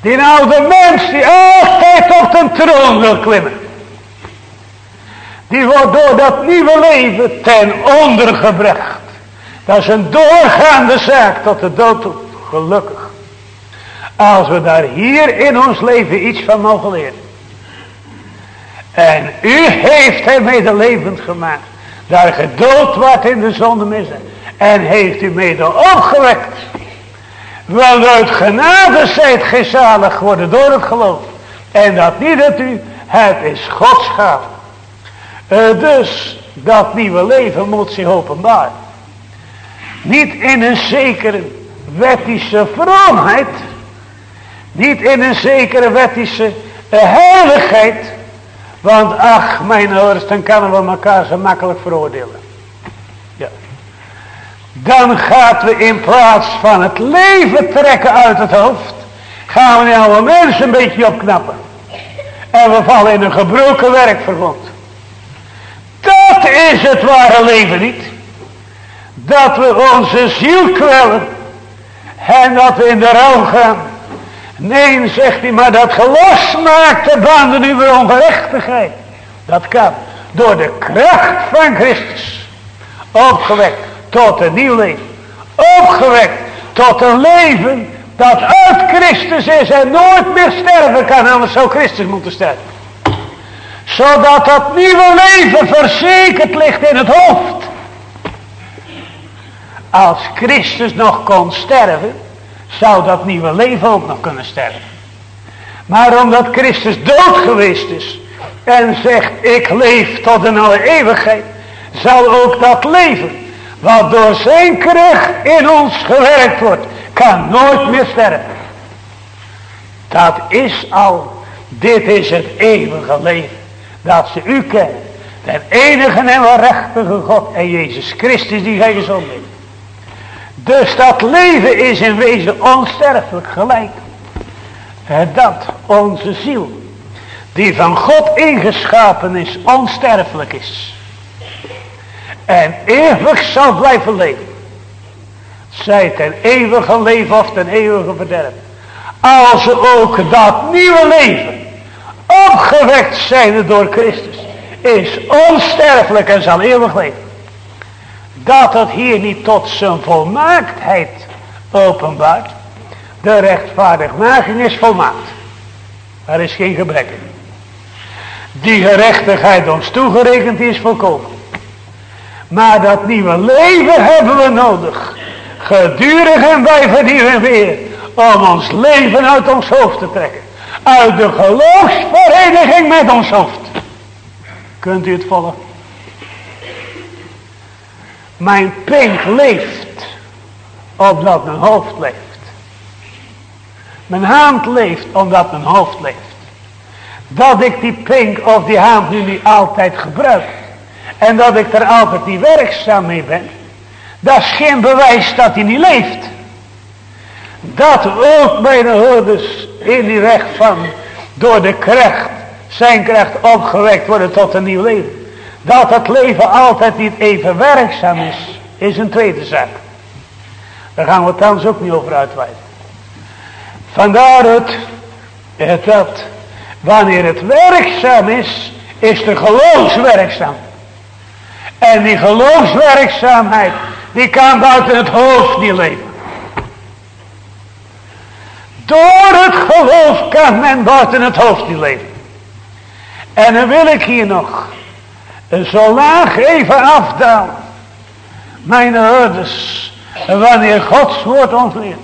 Die oude mens die altijd op de troon wil klimmen. Die wordt door dat nieuwe leven ten onder gebracht. Dat is een doorgaande zaak tot de dood toe. Gelukkig. Als we daar hier in ons leven iets van mogen leren. En u heeft hem mede levend gemaakt. Daar gedood wordt in de zonde missen. En heeft u mede opgewekt. Wel uit genade zijt gij zalig geworden door het geloof. En dat niet dat u, het is Gods gaaf. Uh, dus dat nieuwe leven moet zich openbaar. Niet in een zekere wettische vroomheid. Niet in een zekere wettische uh, heiligheid. Want ach, mijn ouders, dan kunnen we elkaar zo makkelijk veroordelen. Ja. Dan gaat we in plaats van het leven trekken uit het hoofd, gaan we de oude mensen een beetje opknappen. En we vallen in een gebroken werkverbond. Dat is het ware leven niet. Dat we onze ziel kwellen. En dat we in de rouw gaan. Nee, zegt hij, maar dat gelosmaakte banden uw ongerechtigheid. Dat kan door de kracht van Christus. Opgewekt tot een nieuw leven. Opgewekt tot een leven dat uit Christus is en nooit meer sterven kan. Anders zou Christus moeten sterven. Zodat dat nieuwe leven verzekerd ligt in het hoofd. Als Christus nog kon sterven zou dat nieuwe leven ook nog kunnen sterven. Maar omdat Christus dood geweest is en zegt ik leef tot een alle eeuwigheid, zal ook dat leven wat door zijn kracht in ons gewerkt wordt, kan nooit meer sterven. Dat is al, dit is het eeuwige leven, dat ze u kennen, de enige en waarachtige God en Jezus Christus die gij gezond heeft. Dus dat leven is in wezen onsterfelijk gelijk. Dat onze ziel, die van God ingeschapen is, onsterfelijk is. En eeuwig zal blijven leven. Zij ten eeuwige leven of ten eeuwige verderf. Als ook dat nieuwe leven, opgewekt zijnde door Christus, is onsterfelijk en zal eeuwig leven dat het hier niet tot zijn volmaaktheid openbaart. De rechtvaardigmaking is volmaakt. Er is geen gebrek in. Die gerechtigheid ons toegerekend is volkomen. Maar dat nieuwe leven hebben we nodig. Gedurig en bij vernieuwing weer. Om ons leven uit ons hoofd te trekken. Uit de geloofsvereniging met ons hoofd. Kunt u het volgen? Mijn pink leeft, omdat mijn hoofd leeft. Mijn hand leeft, omdat mijn hoofd leeft. Dat ik die pink of die hand nu niet altijd gebruik. En dat ik er altijd niet werkzaam mee ben. Dat is geen bewijs dat hij niet leeft. Dat ook mijn hoorders in die weg van door de kracht, zijn kracht opgewekt worden tot een nieuw leven. Dat het leven altijd niet even werkzaam is, is een tweede zaak. Daar gaan we het thans ook niet over uitweiden. Vandaar het dat wanneer het werkzaam is, is de geloofswerkzaam. En die geloofswerkzaamheid, die kan buiten het hoofd niet leven. Door het geloof kan men buiten het hoofd niet leven. En dan wil ik hier nog zo laag even afdalen. Mijn ouders, wanneer Gods woord ons leert.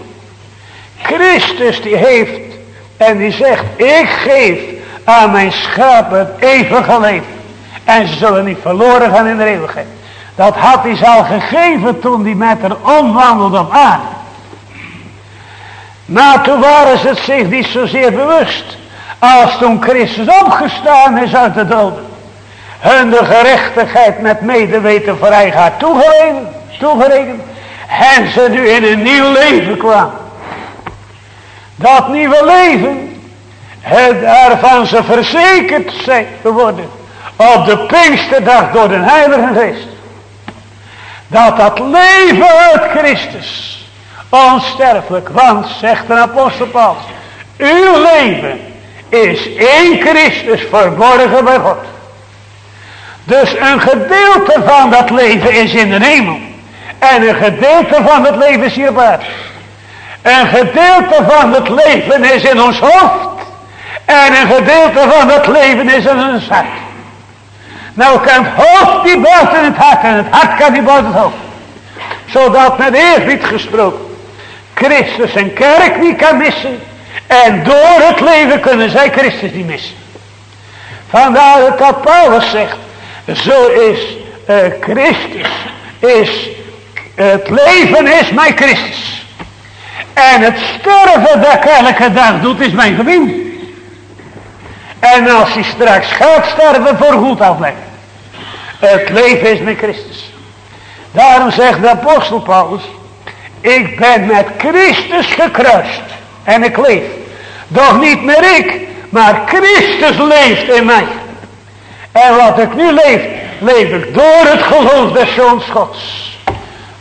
Christus die heeft en die zegt, ik geef aan mijn schapen het eeuwige leven. En ze zullen niet verloren gaan in de eeuwigheid. Dat had hij al gegeven toen hij met haar omwandelde op aarde. Maar toen waren ze het zich niet zozeer bewust. Als toen Christus opgestaan is uit de doden. Hun de gerechtigheid met medeweten voor eigen hart toegerekend. en ze nu in een nieuw leven kwamen. Dat nieuwe leven. Het ervan ze verzekerd zijn geworden. Op de Pinksterdag door de Heilige Geest. Dat dat leven uit Christus. Onsterfelijk. Want zegt de apostel Paulus. Uw leven is in Christus verborgen bij God. Dus een gedeelte van dat leven is in de hemel. En een gedeelte van het leven is hier op. Een gedeelte van het leven is in ons hoofd. En een gedeelte van het leven is in ons hart. Nou kan het hoofd niet buiten het hart en het hart kan niet buiten het hoofd. Zodat met eerbied gesproken Christus en kerk niet kan missen. En door het leven kunnen zij Christus niet missen. Vandaar dat Paulus zegt. Zo is uh, Christus. Is, het leven is mijn Christus. En het sterven dat elke dag doet is mijn gewin. En als hij straks gaat sterven voor goed afleggen. Het leven is mijn Christus. Daarom zegt de apostel Paulus. Ik ben met Christus gekruist. En ik leef. Doch niet meer ik. Maar Christus leeft in mij. En wat ik nu leef. Leef ik door het geloof des Zoons Gods.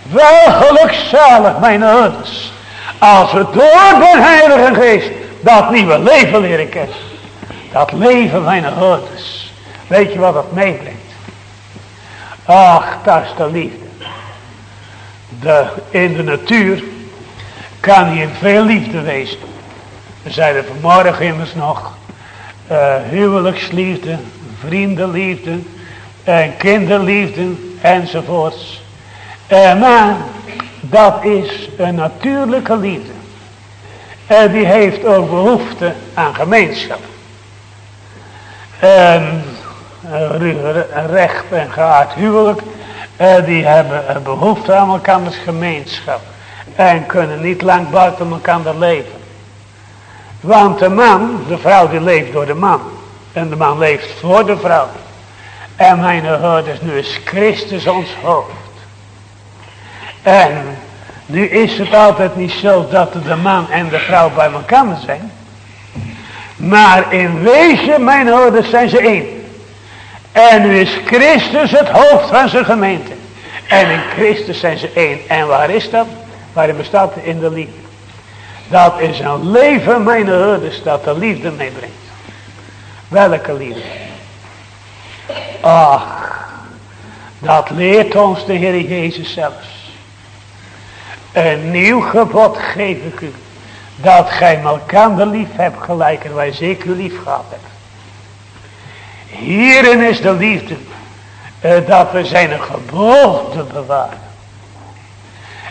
Wel gelukzalig mijn ouders. Als we door de Heilige Geest dat nieuwe leven leren kennen. Dat leven mijn ouders. Weet je wat dat meebrengt? Ach, dat is de liefde. In de natuur kan hier veel liefde wezen. We zeiden vanmorgen immers nog. Uh, huwelijksliefde, vriendenliefde, en kinderliefde enzovoorts. Uh, maar dat is een natuurlijke liefde. En die heeft ook behoefte aan gemeenschap. En uh, recht en geaard huwelijk uh, die hebben behoefte aan elkanders gemeenschap. En kunnen niet lang buiten elkaar leven. Want de man, de vrouw die leeft door de man. En de man leeft voor de vrouw. En mijn hoorders, nu is Christus ons hoofd. En nu is het altijd niet zo dat de man en de vrouw bij elkaar zijn. Maar in wezen, mijn hoorders, zijn ze één. En nu is Christus het hoofd van zijn gemeente. En in Christus zijn ze één. En waar is dat? Waarin bestaat in de liefde. Dat is een leven, mijn herders, dat de liefde meebrengt. Welke liefde? Ach, dat leert ons de Heer Jezus zelfs. Een nieuw gebod geef ik u. Dat gij elkaar lief hebt gelijk wij zeker lief gehad hebben. Hierin is de liefde. Eh, dat we zijn geboden bewaren.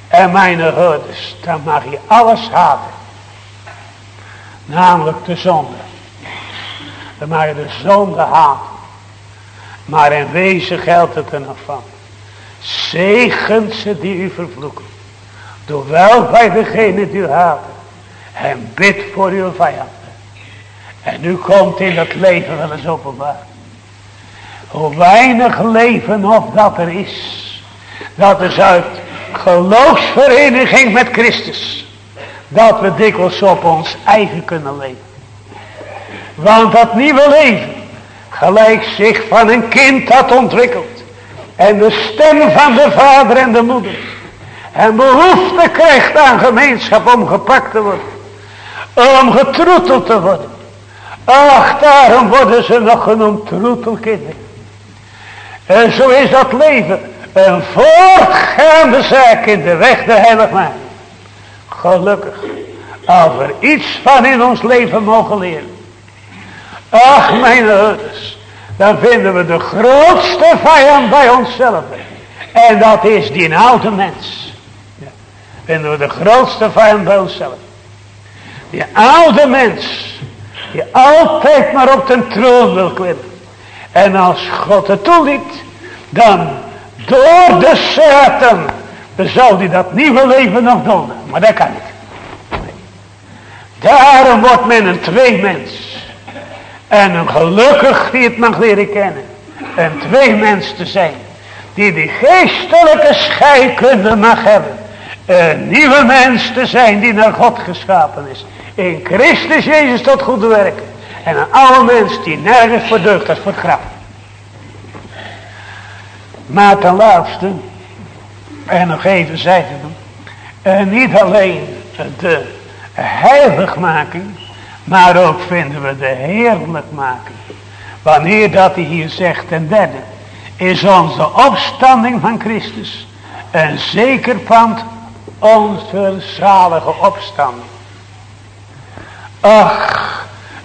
En mijn houders, dan mag je alles haten. Namelijk de zonde. Dan mag je de zonde haten. Maar in wezen geldt het er nog van. Zegen ze die u vervloeken. Doe wel bij degene die u haten. En bid voor uw vijanden. En nu komt in het leven wel eens openbaar. Hoe weinig leven of dat er is. Dat is uit geloofsvereniging met Christus. Dat we dikwijls op ons eigen kunnen leven. Want dat nieuwe leven. Gelijk zich van een kind dat ontwikkelt. En de stem van de vader en de moeder. En behoefte krijgt aan gemeenschap om gepakt te worden. Om getroeteld te worden. Ach, daarom worden ze nog genoemd troetelkinderen. En zo is dat leven een voortgaande zaak in de weg der heiligmaking. Gelukkig, als we iets van in ons leven mogen leren. Ach, mijn ouders, dan vinden we de grootste vijand bij onszelf. En dat is die oude mens. Ja, vinden we de grootste vijand bij onszelf. Die oude mens. Die altijd maar op de troon wil klimmen. En als God het toeliet. Dan door de Satan. Dan zou hij dat nieuwe leven nog doden. Maar dat kan niet. Daarom wordt men een twee mens. En een gelukkig die het mag leren kennen. Een twee mens te zijn. Die die geestelijke scheikunde mag hebben. Een nieuwe mens te zijn die naar God geschapen is. In Christus Jezus tot goede werken. En een oude mens die nergens voor deugt als voor graf. Maar ten laatste. En nog even zeggen. En niet alleen de heiligmaking. Maar ook vinden we de heerlijkmaking. Wanneer dat hij hier zegt ten derde. Is onze opstanding van Christus. Een zeker pand onze zalige opstanding. Ach,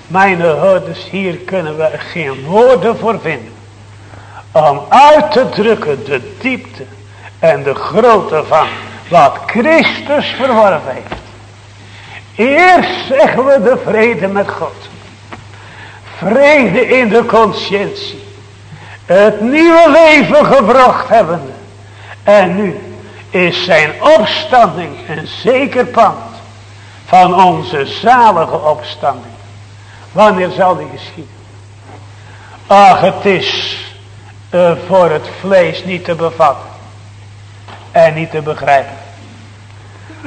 mijn houders, hier kunnen we geen woorden voor vinden. Om uit te drukken de diepte en de grootte van wat Christus verworven heeft. Eerst zeggen we de vrede met God. Vrede in de conscientie. Het nieuwe leven gebracht hebbende. En nu is zijn opstanding een zeker pand van onze zalige opstanding. Wanneer zal die geschieden? Ach, het is uh, voor het vlees niet te bevatten. En niet te begrijpen.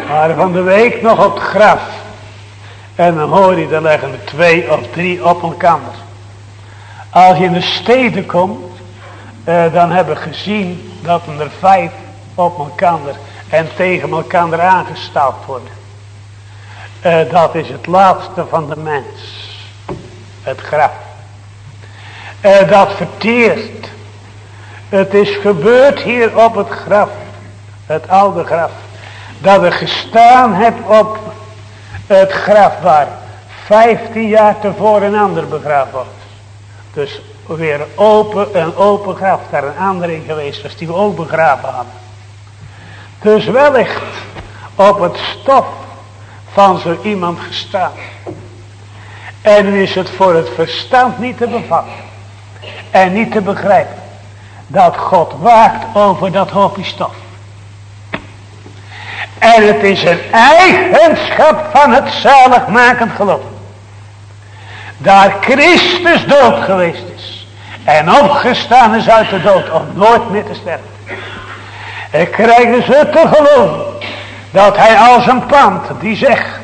Maar van de week nog op het graf. En dan hoor je, er leggen er twee of drie op elkaar. Als je in de steden komt, uh, dan hebben we gezien dat er vijf op elkaar en tegen elkaar aangesteld worden. Uh, dat is het laatste van de mens. Het graf. Uh, dat verteert. Het is gebeurd hier op het graf. Het oude graf. Dat er gestaan hebt op het graf waar 15 jaar tevoren een ander begraven wordt. Dus weer open, een open graf. Daar een ander in geweest was die we ook begraven hadden. Dus wellicht op het stof van zo iemand gestaan. En nu is het voor het verstand niet te bevatten. En niet te begrijpen. Dat God waakt over dat hoopje stof. En het is een eigenschap van het zaligmakend geloof. Daar Christus dood geweest is. En opgestaan is uit de dood om nooit meer te sterven. En krijgen ze te geloven. Dat hij als een pand die zegt.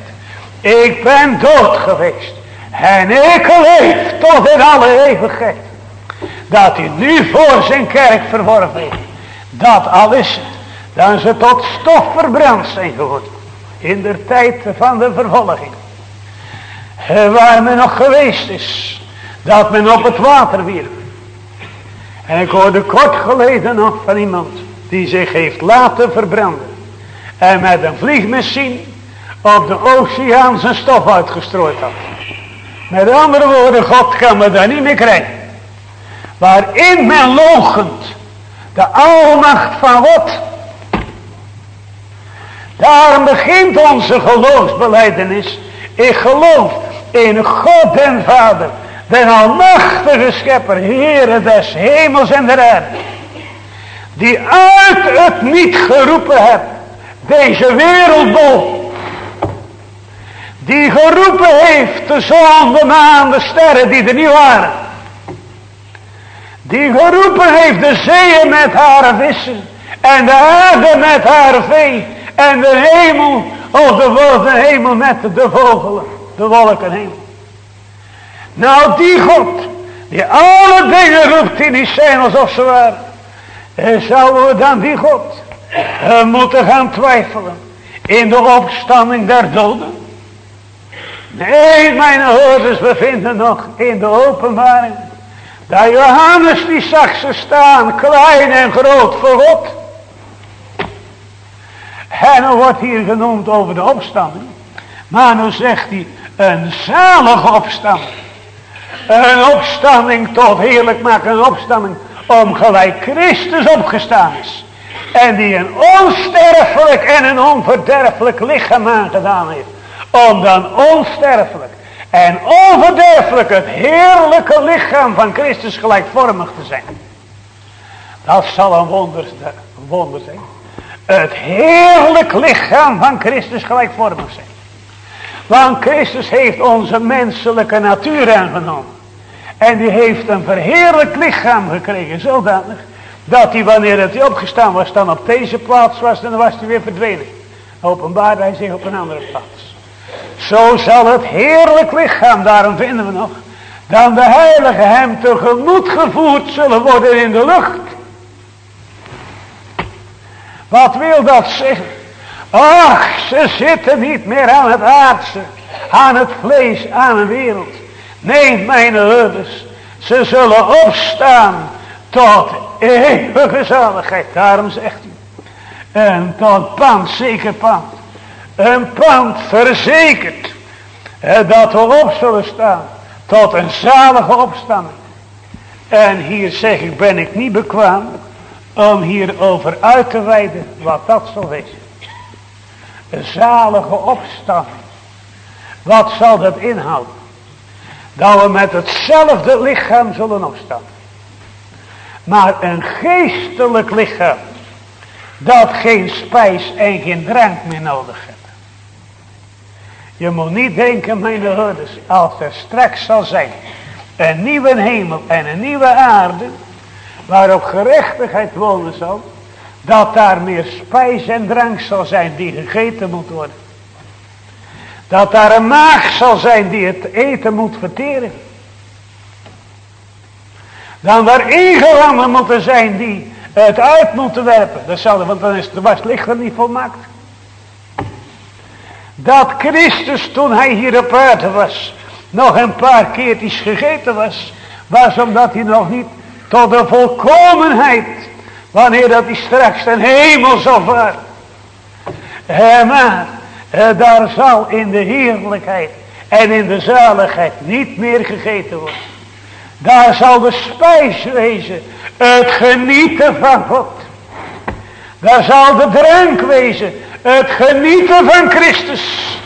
Ik ben dood geweest. En ik leef tot in alle eeuwigheid. Dat hij nu voor zijn kerk verworven. Dat al is. Dan ze tot stof verbrand zijn geworden. In de tijd van de vervolging. Waar men nog geweest is. Dat men op het water wierp. En ik hoorde kort geleden nog van iemand. Die zich heeft laten verbranden. En met een vliegmachine op de oceaan zijn stof uitgestrooid had. Met andere woorden, God kan me daar niet meer krijgen. Waarin men logend de almacht van God. Daarom begint onze geloofsbeleidenis. Ik geloof in God en Vader. Den almachtige schepper, Heere des hemels en der aarde. Die uit het niet geroepen hebt. Deze wereldbol die geroepen heeft de zon, de maan, de sterren die er niet waren. Die geroepen heeft de zeeën met haar vissen. En de aarde met haar vee. En de hemel, of de, de hemel met de vogelen. De wolkenhemel. Nou die God, die alle dingen roept die niet zijn alsof ze waren. En zouden we dan die God uh, moeten gaan twijfelen. In de opstanding der doden. Nee, mijn hoorders, we vinden nog in de openbaring. Dat Johannes die zag staan, klein en groot voor God. En er wordt hier genoemd over de opstanding. Maar nu zegt hij, een zalige opstanding. Een opstanding tot heerlijk maken, een opstanding om gelijk Christus opgestaan is. En die een onsterfelijk en een onverderfelijk lichaam aangedaan heeft. Om dan onsterfelijk en onverderfelijk het heerlijke lichaam van Christus gelijkvormig te zijn. Dat zal een wonder, wonder zijn. Het heerlijk lichaam van Christus gelijkvormig zijn. Want Christus heeft onze menselijke natuur aangenomen. En die heeft een verheerlijk lichaam gekregen. Zodanig dat hij wanneer hij opgestaan was dan op deze plaats was. En dan was hij weer verdwenen. Openbaarde hij zich op een andere plaats. Zo zal het heerlijk lichaam, daarom vinden we nog. Dan de heilige hem tegemoet gevoerd zullen worden in de lucht. Wat wil dat zeggen? Ach, ze zitten niet meer aan het aardse, aan het vlees, aan de wereld. Nee, mijn herders, ze zullen opstaan tot eeuwige zaligheid. Daarom zegt hij. En tot pand, zeker pand. Een pand verzekerd. Dat we op zullen staan. Tot een zalige opstanding. En hier zeg ik, ben ik niet bekwaam om hierover uit te wijden wat dat zal wezen. Een zalige opstanding. Wat zal dat inhouden? Dat we met hetzelfde lichaam zullen opstaan. Maar een geestelijk lichaam. Dat geen spijs en geen drank meer nodig heeft. Je moet niet denken, mijn hoorders, als er straks zal zijn een nieuwe hemel en een nieuwe aarde, waarop gerechtigheid wonen zal, dat daar meer spijs en drank zal zijn die gegeten moet worden. Dat daar een maag zal zijn die het eten moet verteren. Dan er ingelammen moeten zijn die het uit moeten werpen. Dat zal, want dan is de was lichaam niet volmaakt. Dat Christus toen hij hier op aarde was. Nog een paar keertjes gegeten was. Was omdat hij nog niet tot de volkomenheid. Wanneer dat hij straks ten hemel zal varen. Maar daar zal in de heerlijkheid en in de zaligheid niet meer gegeten worden. Daar zal de spijs wezen, het genieten van God. Daar zal de drank wezen, het genieten van Christus.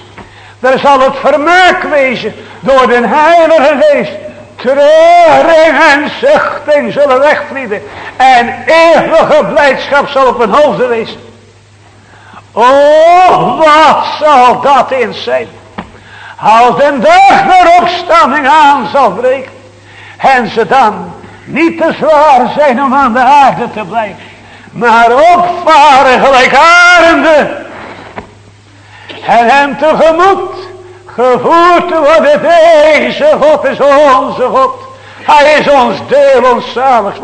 Daar zal het vermaak wezen door de Heilige Geest. Treuring en zuchting zullen wegvlieden. En eeuwige blijdschap zal op hun hoofden wezen. Oh, wat zal dat in zijn. Als de dag naar opstanding aan zal breken. En ze dan niet te zwaar zijn om aan de aarde te blijven. Maar opvaren gelijk arenden. En hem tegemoet gevoerd te worden. Deze God is onze God. Hij is ons deel, ons zalig.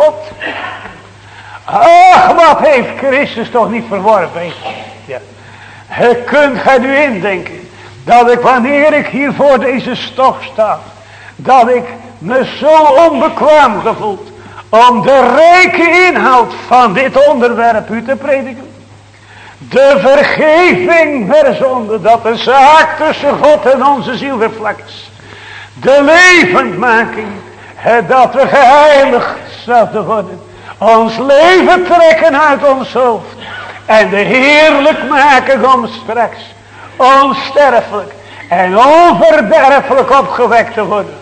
Ach, wat heeft Christus toch niet verworpen. Ja. Kunt gij nu indenken. Dat ik wanneer ik hier voor deze stof sta. Dat ik me zo onbekwaam gevoeld. Om de rijke inhoud van dit onderwerp u te prediken. De vergeving der zonde. Dat de zaak tussen God en onze ziel vervlakt is. De levendmaking. Dat we geheiligd zouden worden. Ons leven trekken uit ons hoofd. En de heerlijk maken om onsterfelijk en onverderfelijk opgewekt te worden.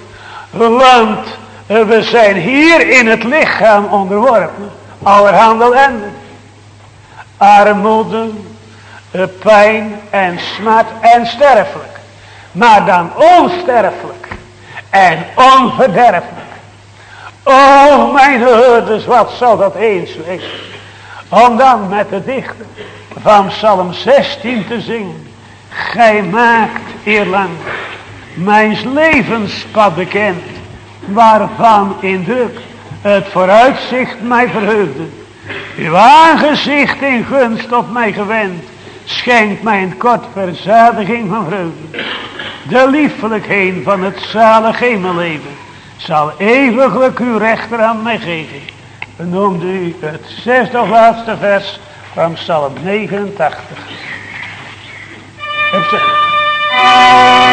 Want we zijn hier in het lichaam onderworpen. Allerhande ellende. Armoede, pijn en smart en sterfelijk. Maar dan onsterfelijk en onverderfelijk. Oh mijn herders, wat zal dat eens wezen. Om dan met de dichter van Psalm 16 te zingen. Gij maakt eerlang mijn levenspad bekend. Waarvan in druk het vooruitzicht mij verheugde. Uw aangezicht in gunst op mij gewend. Schenkt mij een kort verzadiging van vreugde. de liefelijkheden van het zalig hemelleven, zal eeuwiglijk uw rechter aan mij geven. Benoemde u het zesde of laatste vers van Psalm 89. Heb ze...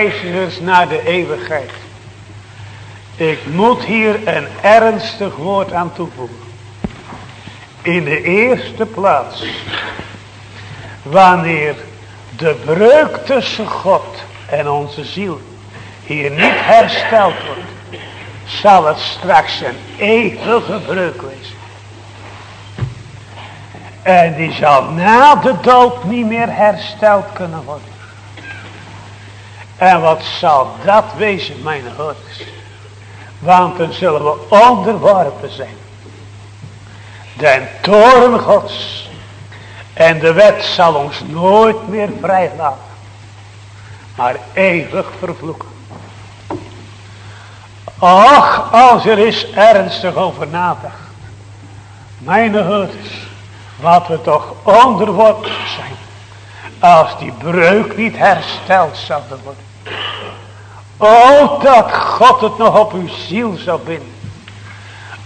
reizigers naar de eeuwigheid. Ik moet hier een ernstig woord aan toevoegen. In de eerste plaats, wanneer de breuk tussen God en onze ziel hier niet hersteld wordt, zal het straks een eeuwige breuk wezen. En die zal na de dood niet meer hersteld kunnen worden. En wat zal dat wezen, mijn hoorders? Want dan zullen we onderworpen zijn. Den toren gods. En de wet zal ons nooit meer vrijlaten. Maar eeuwig vervloeken. Och, als er is ernstig over nadacht. Mijn hoorders. Wat we toch onderworpen zijn. Als die breuk niet hersteld zou worden. O, dat God het nog op uw ziel zou binden.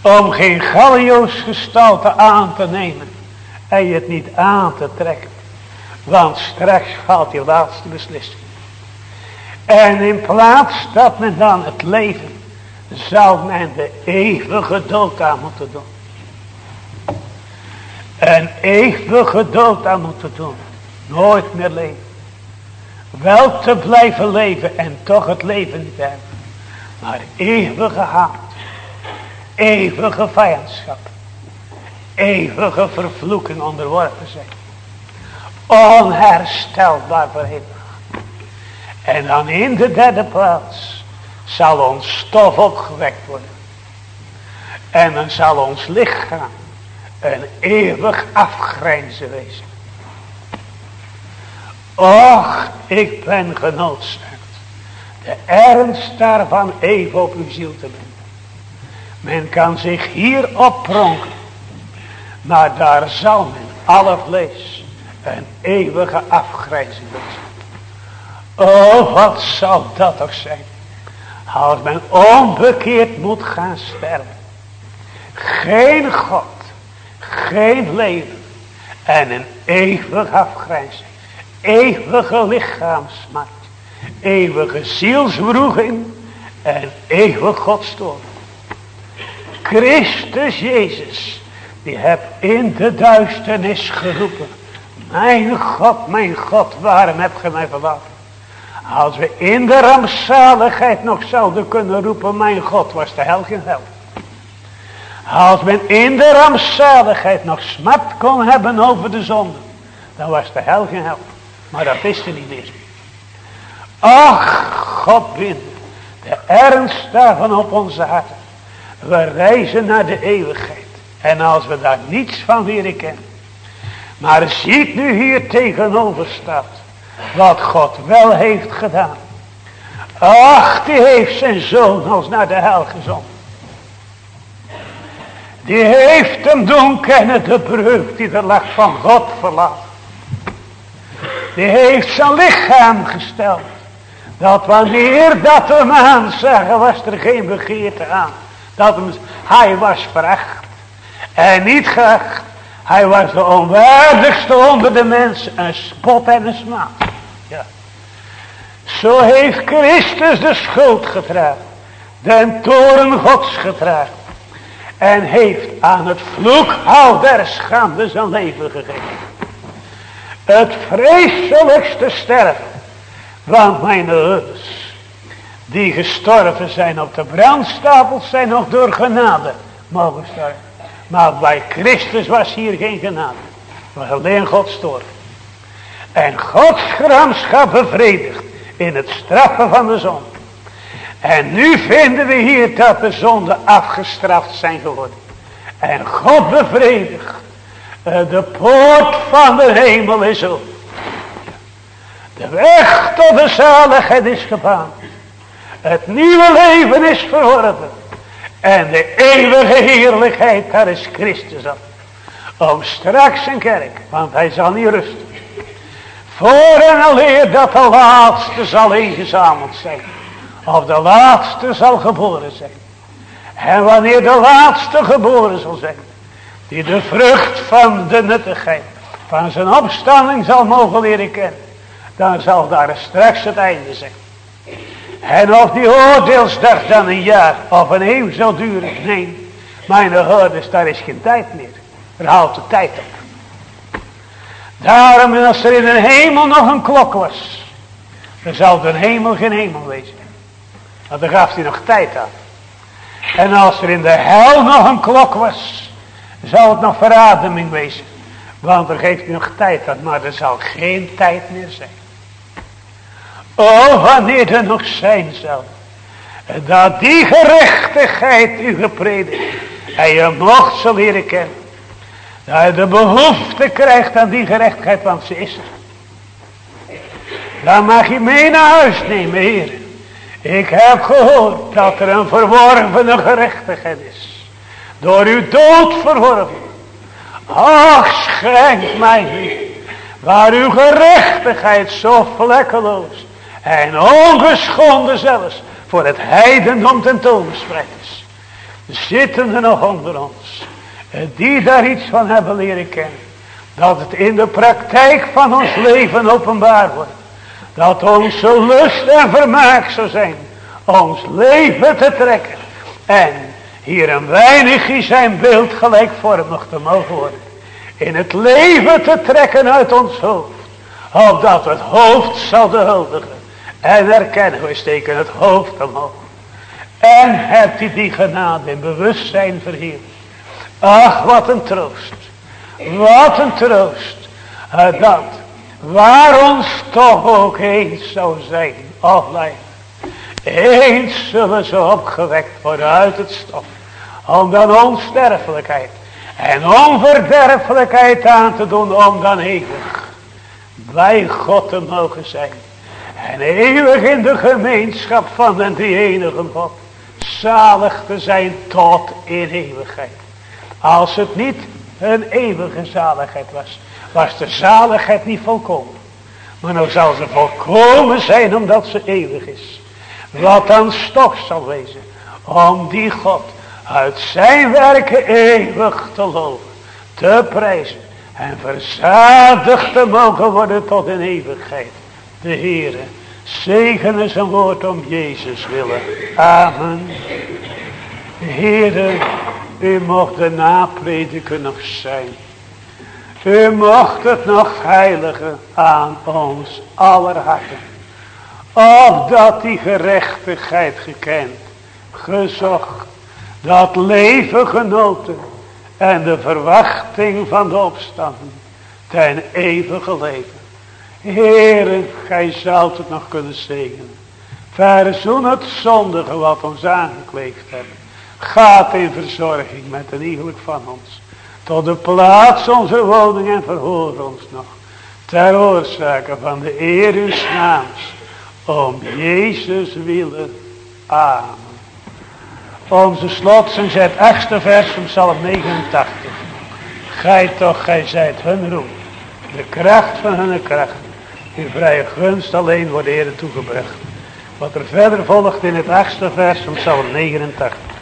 Om geen Gallio's gestalte aan te nemen. En je het niet aan te trekken. Want straks valt die laatste beslissing. En in plaats dat men dan het leven. Zou men de eeuwige dood aan moeten doen. Een eeuwige dood aan moeten doen. Nooit meer leven. Wel te blijven leven en toch het leven niet hebben. Maar eeuwige haat. Eeuwige vijandschap. Eeuwige vervloeking onderworpen zijn. Onherstelbaar voor En dan in de derde plaats zal ons stof opgewekt worden. En dan zal ons lichaam een eeuwig afgrijzen wezen. Och, ik ben genoodzaakt de ernst daarvan even op uw ziel te brengen. Men kan zich hier oppronken, maar daar zal men alle vlees een eeuwige afgrijzing wezen. Oh, wat zal dat toch zijn, als men onbekeerd moet gaan sterven. Geen God, geen leven en een eeuwige afgrijzing eeuwige lichaamsmacht, eeuwige zielswroeging en eeuwig godstoorn. Christus Jezus, die hebt in de duisternis geroepen. Mijn God, mijn God, waarom heb je mij verlaten? Als we in de rampzaligheid nog zouden kunnen roepen, mijn God, was de hel geen hel. Als men in de rampzaligheid nog smart kon hebben over de zonde, dan was de hel geen hel. Maar dat is er niet meer. Ach, God bind de ernst daarvan op onze harten. We reizen naar de eeuwigheid. En als we daar niets van leren kennen. Maar ziet nu hier tegenover staat. Wat God wel heeft gedaan. Ach, die heeft zijn zoon als naar de hel gezonden. Die heeft hem doen kennen de breuk die er lag van God verlaten. Die heeft zijn lichaam gesteld. Dat wanneer dat hem aanzeggen was er geen begeerte aan. Dat hem, hij was veracht. En niet geacht. Hij was de onwaardigste onder de mensen. Een spot en een smaak. Ja. Zo heeft Christus de schuld gedragen. Den toren gods gedragen. En heeft aan het vloekhout der schande zijn leven gegeven. Het vreselijkste sterven. Want mijn ouders. Die gestorven zijn op de brandstapels zijn nog door genade mogen sterven. Maar bij Christus was hier geen genade. Maar alleen God storf. En Gods gramschap bevredigd in het straffen van de zon. En nu vinden we hier dat de zonden afgestraft zijn geworden. En God bevredigt. Eh, de poort van de hemel is open. De weg tot de zaligheid is gebaand. Het nieuwe leven is verworven. En de eeuwige heerlijkheid, daar is Christus op. Om straks een kerk, want hij zal niet rusten. Voor en alleen dat de laatste zal ingezameld zijn. Of de laatste zal geboren zijn. En wanneer de laatste geboren zal zijn. Die de vrucht van de nuttigheid. Van zijn opstanding zal mogen leren kennen. Dan zal daar straks het einde zijn. En of die oordeelsdag dan een jaar of een eeuw zal duren. Nee, mijn hoorders, daar is geen tijd meer. Er houdt de tijd op. Daarom als er in de hemel nog een klok was. Dan zal de hemel geen hemel wezen. Want dan gaf hij nog tijd aan. En als er in de hel nog een klok was. Zal het nog verademing wezen. Want er geeft nog tijd aan. Maar er zal geen tijd meer zijn. Oh, wanneer er nog zijn zal. Dat die gerechtigheid u gepredikt. En je mocht zal leren kennen. Dat je de behoefte krijgt aan die gerechtigheid. Want ze is er. Dan mag je mee naar huis nemen, heer. Ik heb gehoord dat er een verworvene gerechtigheid is. Door uw dood verworven. Ach, schenk mij Waar uw gerechtigheid zo vlekkeloos en ongeschonden zelfs voor het heidendom tentoongespreid is. Zitten er nog onder ons. Die daar iets van hebben leren kennen. Dat het in de praktijk van ons leven openbaar wordt. Dat onze lust en vermaak zou zijn. Ons leven te trekken. En hier een weinig in zijn beeld gelijkvormig te mogen worden. In het leven te trekken uit ons hoofd. Opdat het hoofd zal de huldigen. En erkennen, we steken het hoofd omhoog. En hebt u die genade in bewustzijn verheerd. Ach, wat een troost. Wat een troost. Uh, dat, waar ons toch ook eens zou zijn, lijden. Eens zullen ze opgewekt worden uit het stof. Om dan onsterfelijkheid en onverderfelijkheid aan te doen. Om dan eeuwig bij God te mogen zijn. En eeuwig in de gemeenschap van de die enige God. Zalig te zijn tot in eeuwigheid. Als het niet een eeuwige zaligheid was. Was de zaligheid niet volkomen. Maar nou zal ze volkomen zijn omdat ze eeuwig is. Wat dan stof zal wezen. Om die God uit zijn werken eeuwig te loven. Te prijzen. En verzadigd te mogen worden tot in eeuwigheid de Heere. Zegene zijn woord om Jezus willen. Amen. Heere, U mocht de naprediker nog zijn. U mocht het nog heiligen aan ons aller harten. Opdat die gerechtigheid gekend, gezocht, dat leven genoten en de verwachting van de opstanding ten eeuwige leven. Heere, gij zult het nog kunnen zegenen. Verzoen het zondige wat ons aangekleefd hebben. Gaat in verzorging met een iegelijk van ons. Tot de plaats onze woning en verhoor ons nog. Ter oorzake van de eer uw naams. Om Jezus willen. Amen. Onze slot en zet achtste vers van Psalm 89. Gij toch, gij zijt hun roem. De kracht van hun kracht. Uw vrije gunst alleen wordt ere toegebracht. Wat er verder volgt in het achtste vers van Psalm 89.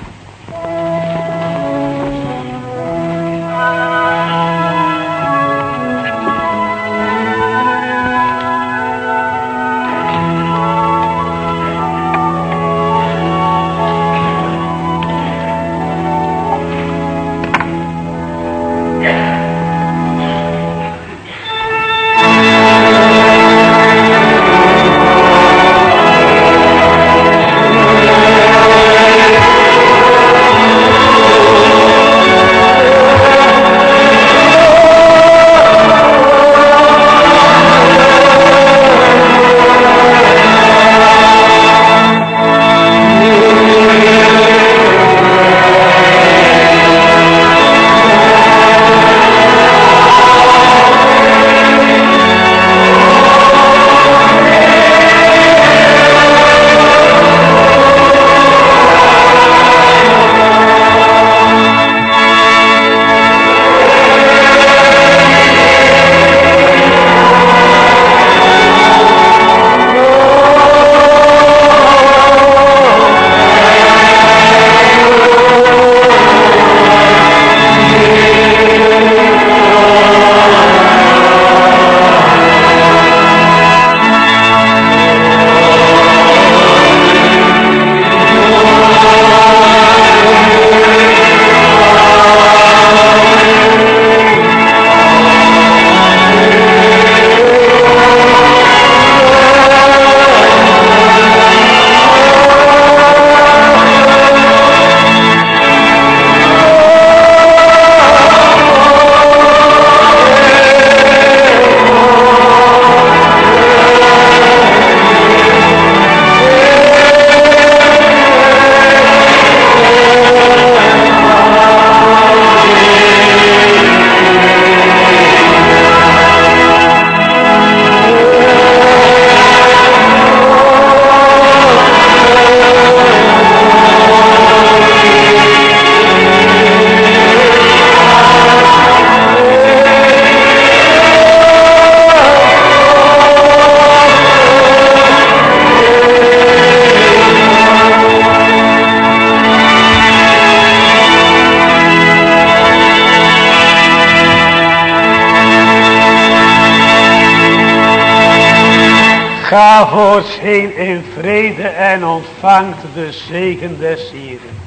Ga voortsheen in vrede en ontvangt de zegen des Hieren.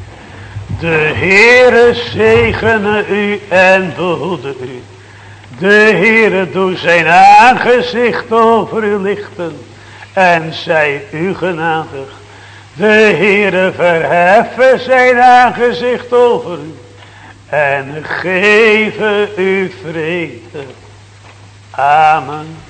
De Heere zegene u en behoede u. De Heere doe zijn aangezicht over u lichten en zij u genadig. De Heere verheffen zijn aangezicht over u en geven u vrede. Amen.